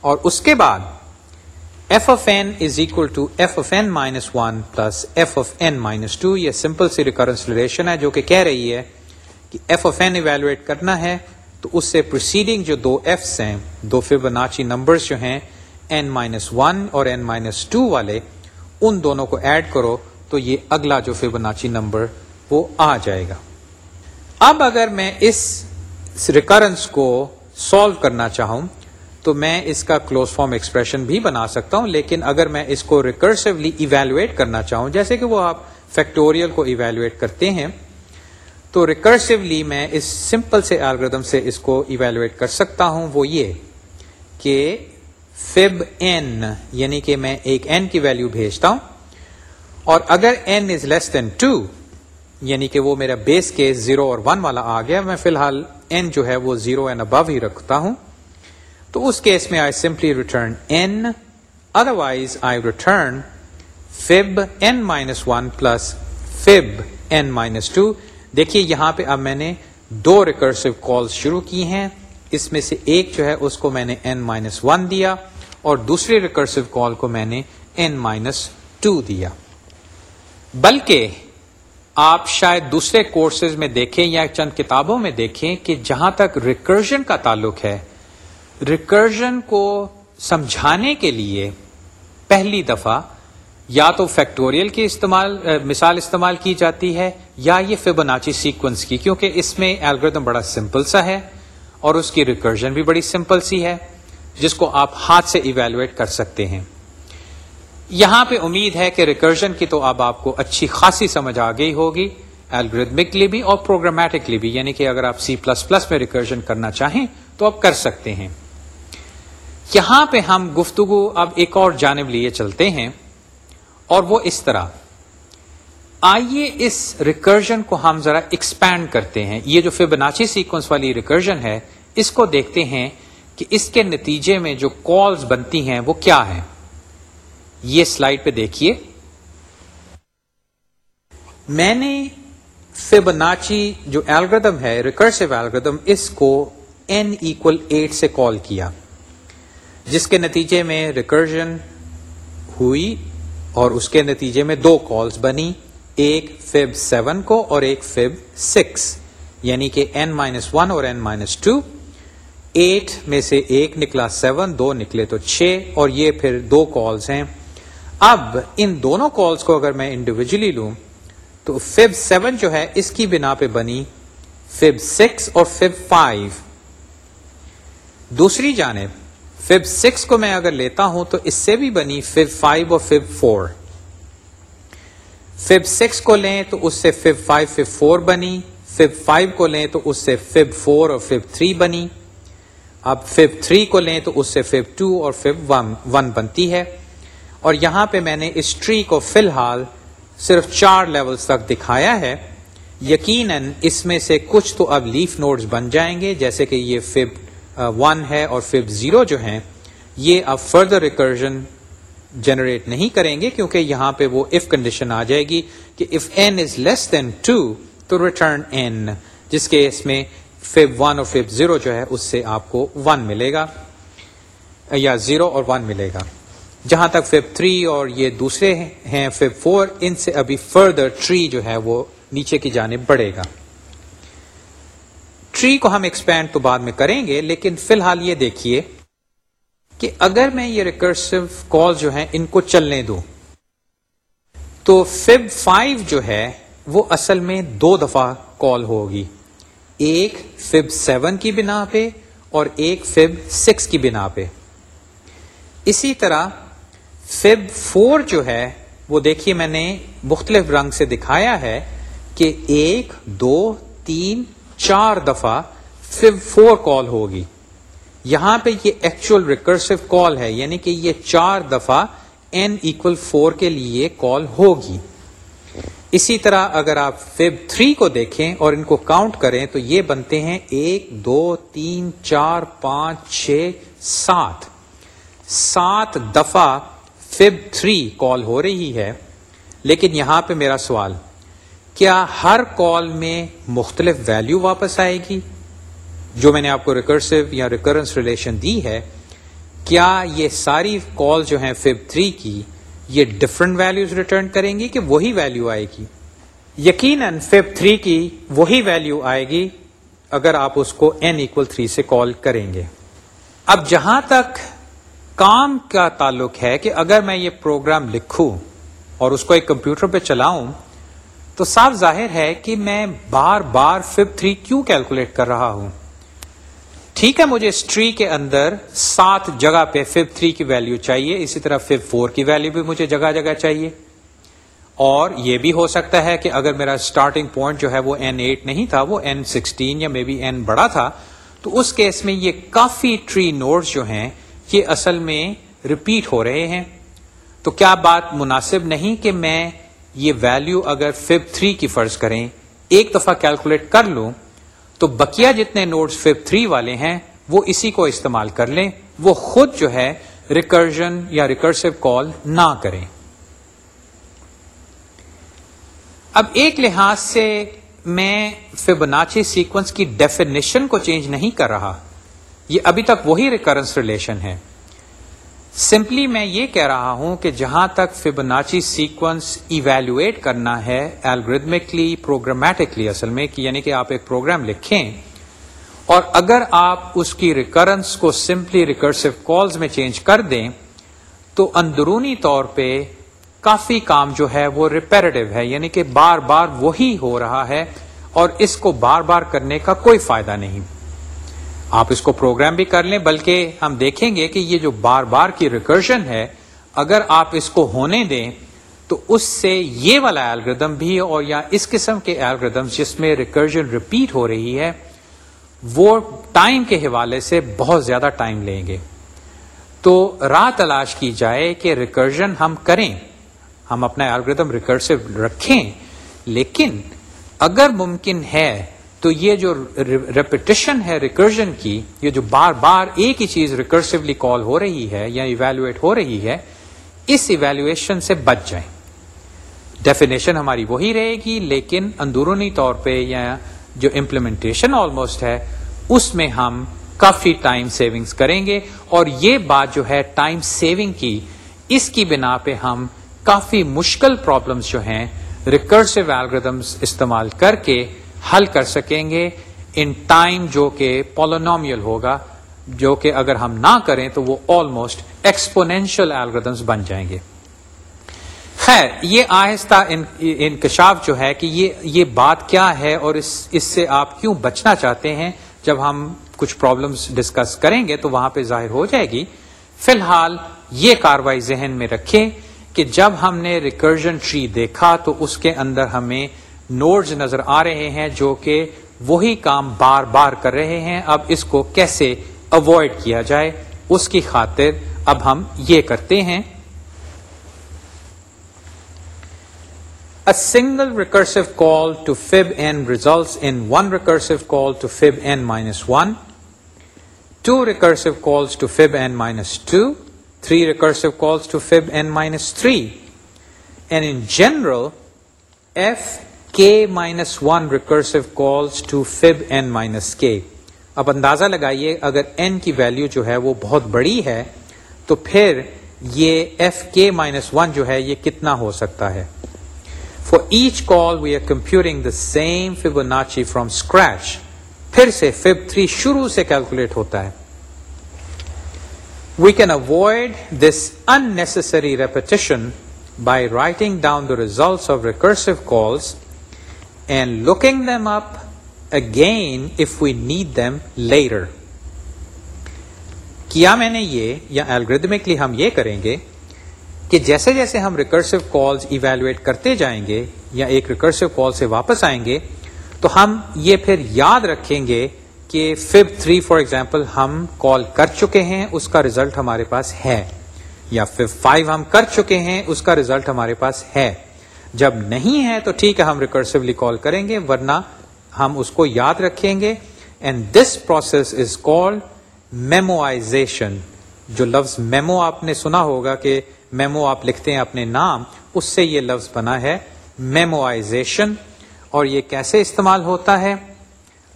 A: اور اس کے بعد F of n is equal to F of n minus one plus F of n minus two یہ سمپل سی ریکرنس ریلیشن ہے جو کہ کہہ رہی ہے کہ ایف اف این ایویلویٹ کرنا ہے تو اس سے پروسیڈنگ جو دو ایفس ہیں، دو فیبناچی نمبرز جو ہیں این مائنس ون اور این مائنس ٹو والے، ان دونوں کو ایڈ کرو تو یہ اگلا جو فیبناچی نمبر وہ آ جائے گا۔ اب اگر میں اس ریکرنس کو سالو کرنا چاہوں تو میں اس کا کلوز فارم ایکسپریشن بھی بنا سکتا ہوں، لیکن اگر میں اس کو ریکرسولی ایویلویٹ کرنا چاہوں، جیسے کہ وہ آپ فیکٹوریل کو ایویلویٹ کرتے ہیں، تو ریکرسولی میں اس سمپل سے الگریدم سے اس کو ایویلویٹ کر سکتا ہوں۔ وہ یہ کہ فب این یعنی کہ میں ایک این کی ویلو بھیجتا ہوں، اور اگر N is less than to یعنی کہ وہ میرا بیس کے زیرو اور ون والا آ گیا، میں فی الحال این جو ہے وہ زیرو اینڈ ابو ہی رکھتا ہوں۔ تو اس کیس میں I simply return n otherwise I return fib n minus one plus fib n minus two دیکھیے یہاں پہ اب میں نے دو ریکرسو کال شروع کی ہیں۔ اس میں سے ایک جو ہے اس کو میں نے این مائنس ون دیا اور دوسری ریکرسو کال کو میں نے این مائنس ٹو دیا۔ بلکہ آپ شاید دوسرے کورسز میں دیکھیں یا چند کتابوں میں دیکھیں کہ جہاں تک ریکرجن کا تعلق ہے ریکرجن کو سمجھانے کے لیے پہلی دفعہ یا تو فیکٹوریل کی استعمال مثال استعمال کی جاتی ہے یا یہ فیبناچی سیکوینس کی، کیونکہ اس میں الگریدم بڑا سمپل سا ہے اور اس کی ریکرجن بھی بڑی سمپل سی ہے، جس کو آپ ہاتھ سے ایویلویٹ کر سکتے ہیں۔ یہاں پہ امید ہے کہ ریکرجن کی تو اب آپ کو اچھی خاصی سمجھ آ گئی ہوگی الگریدمکلی بھی اور پروگرامیٹکلی بھی یعنی کہ اگر آپ سی پلس پلس میں ریکرجن کرنا چاہیں تو آپ کر سکتے ہیں۔ یہاں پہ ہم گفتگو اب ایک اور جانب لیے چلتے ہیں، اور وہ اس طرح۔ آئیے اس ریکرجن کو ہم ذرا ایکسپینڈ کرتے ہیں۔ یہ جو فیبناچی سیکوینس والی ریکرجن ہے، اس کو دیکھتے ہیں کہ اس کے نتیجے میں جو کالز بنتی ہیں، وہ کیا ہیں۔ یہ سلائڈ پہ دیکھیے۔ میں نے فیبناچی جو الگردم ہے، ریکرسو الگردم اس کو این ایکول ایٹ سے کال کیا۔ جس کے نتیجے میں ریکرجن ہوئی اور اس کے نتیجے میں دو کالز بنی، ایک فیب سیون کو اور ایک فیب سکس یعنی کہ این مائنس ون اور این مائنس ٹو ایٹ میں سے ایک نکلا سیون دو نکلے تو چھ۔ اور یہ پھر دو کالز ہیں۔ اب ان دونوں کالز کو اگر میں انڈیویجلی لوں، تو فیب سیون جو ہے، اس کی بنا پہ بنی فیب سکس اور فیب فائیو دوسری جانب فیب سکس کو میں اگر لیتا ہوں، تو اس سے بھی بنی فیب فائیو اور فیب فور فیب سکس کو لیں، تو اس سے فیب فائیو فیب فور بنی۔ فیب فائیو کو لیں، تو اس سے فیب فور اور فیب تھری بنی۔ اب فیب تھری کو لیں، تو اس سے فیب ٹو اور فیب ون بنتی ہے۔ اور یہاں پہ میں نے اس ٹری کو فی الحال صرف چار لیولز تک دکھایا ہے۔ یقیناً اس میں سے کچھ تو اب لیف نوڈز بن جائیں گے، جیسے کہ یہ فب ون ہے اور فب زیرو جو ہیں، یہ اب فردر ریکرجن جنریٹ نہیں کریں گے کیونکہ یہاں پہ وہ اف کنڈیشن آ جائے گی کہ if N is less than two تو ریٹرن این جس کے اس میں فیب ون اور فیب زیرو جو ہے، اس سے آپ کو ون ملے گا، یا زیرو اور ون ملے گا۔ جہاں تک فیب تھری اور یہ دوسرے ہیں، فیب فور، ان سے ابھی فردر ٹری جو ہے وہ نیچے کی جانب بڑھے گا۔ ٹری کو ہم ایکسپینڈ تو بعد میں کریں گے، لیکن فی الحال یہ دیکھیے کہ اگر میں یہ ریکرسو کال جو ہیں ان کو چلنے دوں، تو فیب فائیو جو ہے وہ اصل میں دو دفعہ کال ہوگی۔ ایک فیب سیون کی بنا پہ اور ایک فیب سکس کی بنا پہ۔ اسی طرح فیب فور جو ہے، وہ دیکھیے میں نے مختلف رنگ سے دکھایا ہے کہ ایک، دو، تین، چار دفعہ فیب فور کال ہوگی۔ یہاں پہ یہ ایکچوئل ریکرسو کال ہے یعنی کہ یہ چار دفعہ این اکول فور کے لیے کال ہوگی۔ اسی طرح اگر آپ فیب تھری کو دیکھیں اور ان کو کاؤنٹ کریں، تو یہ بنتے ہیں ایک، دو، تین، چار، پانچ، چھ، سات۔ سات دفعہ فب تھری کال ہو رہی ہے، لیکن یہاں پہ میرا سوال، کیا ہر کال میں مختلف ویلیو واپس آئے گی؟ جو میں نے آپ کو ریکرسو یا ریکرنس ریلیشن دی ہے، کیا یہ ساری کال جو ہیں فب تھری کی، یہ ڈفرنٹ ویلیوز ریٹرن کریں گی کہ وہی ویلیو آئے گی؟ یقیناً فب تھری کی وہی ویلیو آئے گی اگر آپ اس کو این اکول تھری سے کال کریں گے۔ اب جہاں تک کام کا تعلق ہے کہ اگر میں یہ پروگرام لکھوں اور اس کو ایک کمپیوٹر پہ چلاؤں، تو صاف ظاہر ہے کہ میں بار بار ففتھ تھری کیوں کیلکولیٹ کر رہا ہوں؟ ٹھیک ہے، مجھے اس ٹری کے اندر سات جگہ پہ فف تھری کی ویلو چاہیے، اسی طرح فف فور کی ویلو بھی مجھے جگہ جگہ چاہیے۔ اور یہ بھی ہو سکتا ہے کہ اگر میرا اسٹارٹنگ پوائنٹ جو ہے وہ این ایٹ نہیں تھا، وہ این سکسٹین یا مے بی این بڑا تھا، تو اس کیس میں یہ کافی ٹری نوڈز جو ہیں یہ اصل میں ریپیٹ ہو رہے ہیں۔ تو کیا بات مناسب نہیں کہ میں یہ ویلو اگر فف تھری کی فرض کریں، ایک دفعہ کیلکولیٹ کر لوں، تو بکیا جتنے نوٹس فف تھری والے ہیں، وہ اسی کو استعمال کر لیں، وہ خود جو ہے ریکرجن یا ریکرسو کال نہ کریں۔ اب ایک لحاظ سے میں فبناچی سیکوینس کی ڈیفینیشن کو چینج نہیں کر رہا۔ یہ ابھی تک وہی ریکرنس ریلیشن ہے۔ سمپلی میں یہ کہہ رہا ہوں کہ جہاں تک فبناچی سیکوینس ایویلویٹ کرنا ہے الگریدمکلی پروگرامیٹکلی اصل میں کہ یعنی کہ آپ ایک پروگرام لکھیں اور اگر آپ اس کی ریکرنس کو سمپلی ریکرسو کالز میں چینج کر دیں تو اندرونی طور پہ کافی کام جو ہے وہ ریپیرٹیو ہے یعنی کہ بار بار وہی ہو رہا ہے اور اس کو بار بار کرنے کا کوئی فائدہ نہیں۔ آپ اس کو پروگرام بھی کر لیں، بلکہ ہم دیکھیں گے کہ یہ جو بار بار کی ریکرشن ہے، اگر آپ اس کو ہونے دیں، تو اس سے یہ والا الگریدم بھی اور یا اس قسم کے الگریدم جس میں ریکرجن ریپیٹ ہو رہی ہے، وہ ٹائم کے حوالے سے بہت زیادہ ٹائم لیں گے۔ تو راہ تلاش کی جائے کہ ریکرجن ہم کریں۔ ہم اپنا الگریدم ریکرسو رکھیں، لیکن اگر ممکن ہے تو یہ جو ریپیٹیشن ہے ریکرجن کی، یہ جو بار بار ایک ہی چیز ریکرسولی کال ہو رہی ہے یا ایویلویٹ ہو رہی ہے، اس ایویلویشن سے بچ جائیں۔ ڈیفینیشن ہماری وہی رہے گی، لیکن اندرونی طور پہ یا جو امپلیمنٹیشن آلموسٹ ہے، اس میں ہم کافی ٹائم سیونگز کریں گے۔ اور یہ بات جو ہے ٹائم سیونگ کی، اس کی بنا پہ ہم کافی مشکل پرابلمس جو ہیں ریکرسو ایلگردمس استعمال کر کے حل کر سکیں گے ان ٹائم جو کہ پولونومیل ہوگا، جو کہ اگر ہم نہ کریں تو وہ آلموسٹ ایکسپونینشل ایلگردمس بن جائیں گے۔ خیر، یہ آہستہ انکشاف جو ہے کہ یہ یہ بات کیا ہے اور اس اس سے آپ کیوں بچنا چاہتے ہیں؟ جب ہم کچھ پرابلمس ڈسکس کریں گے تو وہاں پہ ظاہر ہو جائے گی۔ فی الحال، یہ کاروائی ذہن میں رکھیں کہ جب ہم نے ریکرجن ٹری دیکھا تو اس کے اندر ہمیں نوڈز نظر آ رہے ہیں جو کہ وہی کام بار بار کر رہے ہیں۔ اب اس کو کیسے اوائڈ کیا جائے؟ اس کی خاطر اب ہم یہ کرتے ہیں۔ Single recursive call to fib n result in one recursive call to fib n minus one two recursive calls to fib n minus two three recursive calls to fib n minus three and in general f k minus one recursive calls to fib n minus k اب اندازہ لگائیے اگر این کی ویلو جو ہے وہ بہت بڑی ہے، تو پھر یہ ایف کے مائنس ون جو ہے یہ کتنا ہو سکتا ہے؟ For each call we are computing the same Fibonacci from scratch پھر سے فیب تھری شروع سے کیلکولیٹ ہوتا ہے۔ We can avoid this unnecessary repetition by writing down the results of recursive calls and looking them up again if we need them later کیا میں نے یہ یا الگریدمکلی ہم یہ کریں گے کہ جیسے جیسے ہم ریکرسو کالز ایویلویٹ کرتے جائیں گے یا ایک ریکرسو کال سے واپس آئیں گے، تو ہم یہ پھر یاد رکھیں گے کہ فب تھری فار ایگزامپل ہم کال کر چکے ہیں، اس کا ریزلٹ ہمارے پاس ہے، یا فب فائیو ہم کر چکے ہیں، اس کا ریزلٹ ہمارے پاس ہے۔ جب نہیں ہے تو ٹھیک ہے، ہم ریکرسولی کال کریں گے، ورنہ ہم اس کو یاد رکھیں گے۔ And this process is called memoization جو لفظ میمو آپ نے سنا ہوگا کہ میمو آپ لکھتے ہیں اپنے نام، اس سے یہ لفظ بنا ہے میموائزیشن اور یہ کیسے استعمال ہوتا ہے؟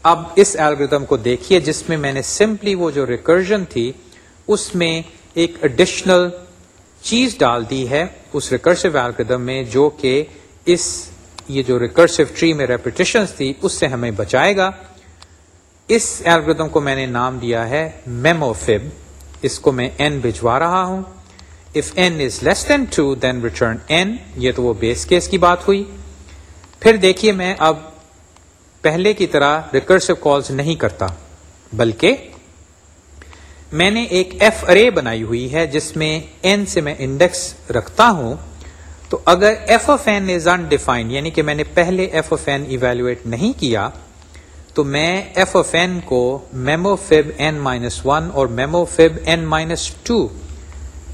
A: اب اس الگریدم کو دیکھیے، جس میں میں نے سمپلی وہ جو ریکرجن تھی، اس میں ایک اڈیشنل چیز ڈال دی ہے اس ریکرسو الگریدم میں جو کہ اس، یہ جو ریکرسو ٹری میں ریپیٹیشن تھی، اس سے ہمیں بچائے گا۔ اس الگریدم کو میں نے نام دیا ہے میمو فب اس کو میں این بھجوا رہا ہوں۔ If n is less than two then return n یہ تو وہ بیس کیس کی بات ہوئی۔ پھر دیکھیے میں اب پہلے کی طرح ریکرسو کالز نہیں کرتا، بلکہ میں نے ایک ایف ارے بنائی ہوئی ہے جس میں این سے میں انڈیکس رکھتا ہوں۔ تو اگر f of n is undefined یعنی کہ میں نے پہلے ایف آف این ایویلویٹ نہیں کیا، تو میں ایف آف این کو memo fib n minus one اور memo fib n minus two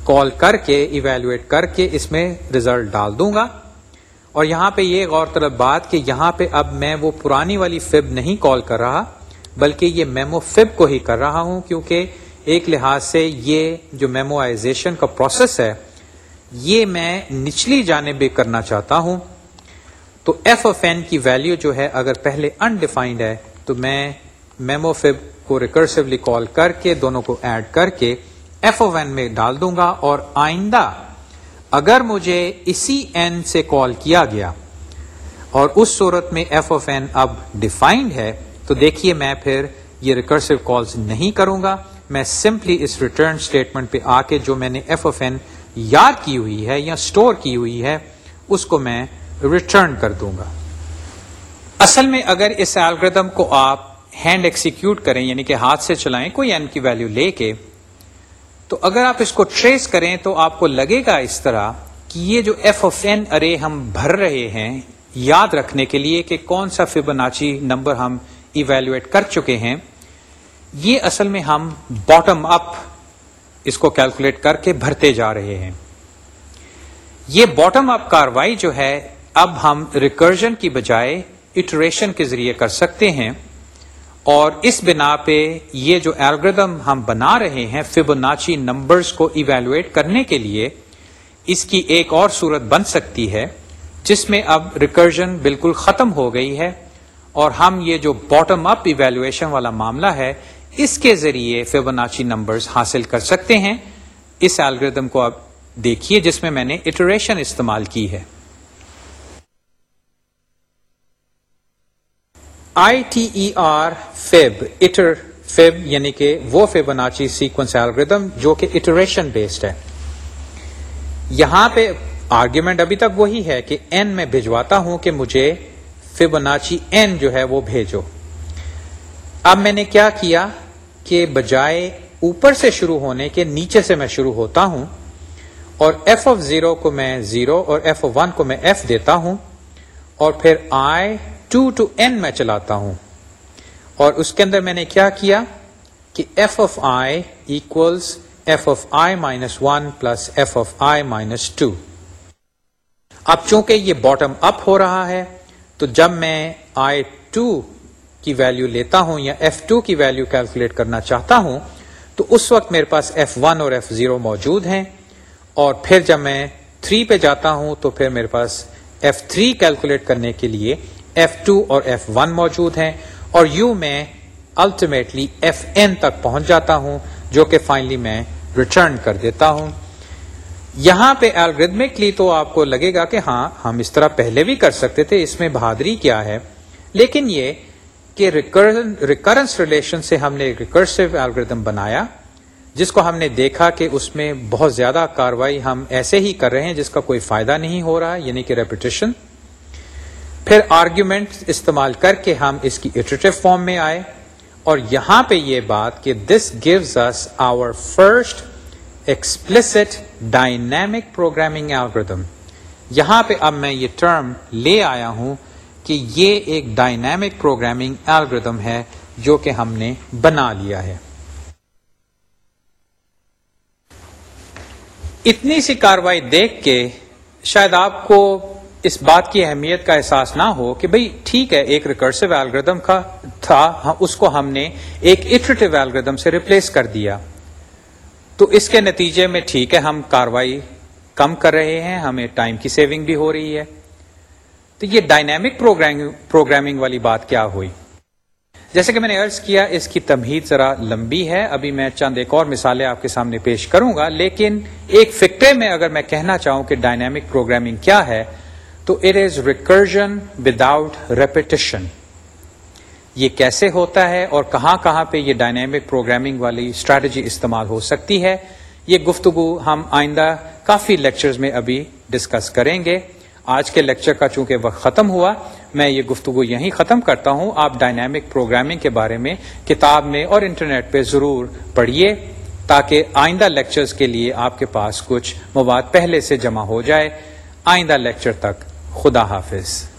A: call کر کے ایویلویٹ کر کے اس میں ریزلٹ ڈال دوں گا۔ اور یہاں پہ یہ غور طلب بات کہ یہاں پہ اب میں وہ پرانی والی فب نہیں کال کر رہا، بلکہ یہ میمو فب کو ہی کر رہا ہوں، کیونکہ ایک لحاظ سے یہ جو میموائزیشن کا پروسیس ہے، یہ میں نچلی جانب کرنا چاہتا ہوں۔ تو ایف آف این کی ویلیو جو ہے، اگر پہلے انڈیفائنڈ ہے، تو میں میمو فب کو ریکرسولی کال کر کے، دونوں کو ایڈ کر کے ایف او این میں ڈال دوں گا۔ اور آئندہ اگر مجھے اسی این سے کال کیا گیا اور اس صورت میں ایف آف این اب ڈیفائنڈ ہے، تو دیکھیے میں پھر یہ ریکرسو کالز نہیں کروں گا۔ میں سمپلی اس ریٹرن اسٹیٹمنٹ پہ آ کے جو میں نے ایف آف این یاد کی ہوئی ہے یا اسٹور کی ہوئی ہے، اس کو میں ریٹرن کر دوں گا۔ اصل میں اگر اس الگریدم کو آپ ہینڈ ایکسیکیوٹ کریں یعنی کہ ہاتھ سے چلائیں کوئی این کی ویلو لے کے، تو اگر آپ اس کو ٹریس کریں تو آپ کو لگے گا اس طرح کہ یہ جو ایف آف این ارے ہم بھر رہے ہیں، یاد رکھنے کے لیے کہ کون سا فیبناچی نمبر ہم ایویلویٹ کر چکے ہیں۔ یہ اصل میں ہم باٹم اپ اس کو کیلکولیٹ کر کے بھرتے جا رہے ہیں۔ یہ باٹم اپ کاروائی جو ہے، اب ہم ریکرجن کی بجائے اٹریشن کے ذریعے کر سکتے ہیں۔ اور اس بنا پہ یہ جو الگریدم ہم بنا رہے ہیں فبناچی نمبرز کو ایویلویٹ کرنے کے لیے، اس کی ایک اور صورت بن سکتی ہے، جس میں اب ریکرجن بالکل ختم ہو گئی ہے۔ اور ہم یہ جو باٹم اپ ایویلویشن والا معاملہ ہے اس کے ذریعے فیبناچی نمبرز حاصل کر سکتے ہیں۔ اس الگریدم کو اب دیکھیے جس میں میں نے اٹریشن استعمال کی ہے۔ I T E R fib iter fib یعنی کہ وہ فیبناچی سیکوینس ایلگردم جو کہ اٹریشن بیسڈ ہے۔ یہاں پہ آرگیومنٹ ابھی تک وہی ہے کہ این میں بھجواتا ہوں کہ مجھے فیبناچی این جو ہے وہ بھیجو۔ اب میں نے کیا کیا؟ کہ بجائے اوپر سے شروع ہونے کے نیچے سے میں شروع ہوتا ہوں اور ایف آف زیرو کو میں زیرو اور ایف آف ون کو میں ایف دیتا ہوں اور پھر آئی ٹو ٹو این میں چلاتا ہوں اور اس کے اندر میں نے کیا کیا کہ f of i equals f of i minus one plus f of i minus two اب چونکہ یہ باٹم اپ ہو رہا ہے تو جب میں آئی ٹو کی ویلو لیتا ہوں یا ایف ٹو کی ویلو کیلکولیٹ کرنا چاہتا ہوں، تو اس وقت میرے پاس ایف ون اور ایف زیرو موجود ہیں۔ اور پھر جب میں تھری پہ جاتا ہوں، تو پھر میرے پاس ایف تھری کیلکولیٹ کرنے کے لیے ایف ٹو اور ایف ون موجود ہیں۔ اور یو میں الٹیمیٹلی ایف این تک پہنچ جاتا ہوں، جو کہ فائنلی میں ریٹرن کر دیتا ہوں۔ یہاں پہ الگریدمکلی تو آپ کو لگے گا کہ ہاں ہم اس طرح پہلے بھی کر سکتے تھے، اس میں بہادری کیا ہے؟ لیکن یہ کہ ریکرنس ریلیشن سے ہم نے ریکرسو الگریدم بنایا، جس کو ہم نے دیکھا کہ اس میں بہت زیادہ کاروائی ہم ایسے ہی کر رہے ہیں جس کا کوئی فائدہ نہیں ہو رہا یعنی کہ ریپوٹیشن پھر آرگیومنٹ استعمال کر کے ہم اس کی ایٹریٹو فارم میں آئے۔ اور یہاں پہ یہ بات کہ this gives us our first explicit dynamic programming algorithm یہاں پہ اب میں یہ ٹرم لے آیا ہوں کہ یہ ایک ڈائنامک پروگرامنگ الگریدم ہے جو کہ ہم نے بنا لیا ہے۔ اتنی سی کاروائی دیکھ کے شاید آپ کو اس بات کی اہمیت کا احساس نہ ہو کہ بھئی ٹھیک ہے، ایک ریکرسو ایلگردم کا تھا، اس کو ہم نے ایک اٹریٹو ایلگردم سے ریپلیس کر دیا۔ تو اس کے نتیجے میں ٹھیک ہے، ہم کاروائی کم کر رہے ہیں، ہمیں ٹائم کی سیونگ بھی ہو رہی ہے۔ تو یہ ڈائنامک پروگرامنگ والی بات کیا ہوئی؟ جیسے کہ میں نے ارض کیا، اس کی تمہید ذرا لمبی ہے۔ ابھی میں چند ایک اور مثالیں آپ کے سامنے پیش کروں گا، لیکن ایک فکرے میں اگر میں کہنا چاہوں کہ ڈائنامک پروگرامنگ کیا ہے، تو it is recursion without repetition یہ کیسے ہوتا ہے اور کہاں کہاں پہ یہ ڈائنامک پروگرامنگ والی اسٹریٹجی استعمال ہو سکتی ہے، یہ گفتگو ہم آئندہ کافی لیکچرز میں ابھی ڈسکس کریں گے۔ آج کے لیکچر کا چونکہ وقت ختم ہوا، میں یہ گفتگو یہیں ختم کرتا ہوں۔ آپ ڈائنامک پروگرامنگ کے بارے میں کتاب میں اور انٹرنیٹ پہ ضرور پڑھیے تاکہ آئندہ لیکچرز کے لیے آپ کے پاس کچھ مواد پہلے سے جمع ہو جائے۔ آئندہ لیکچر تک خدا حافظ۔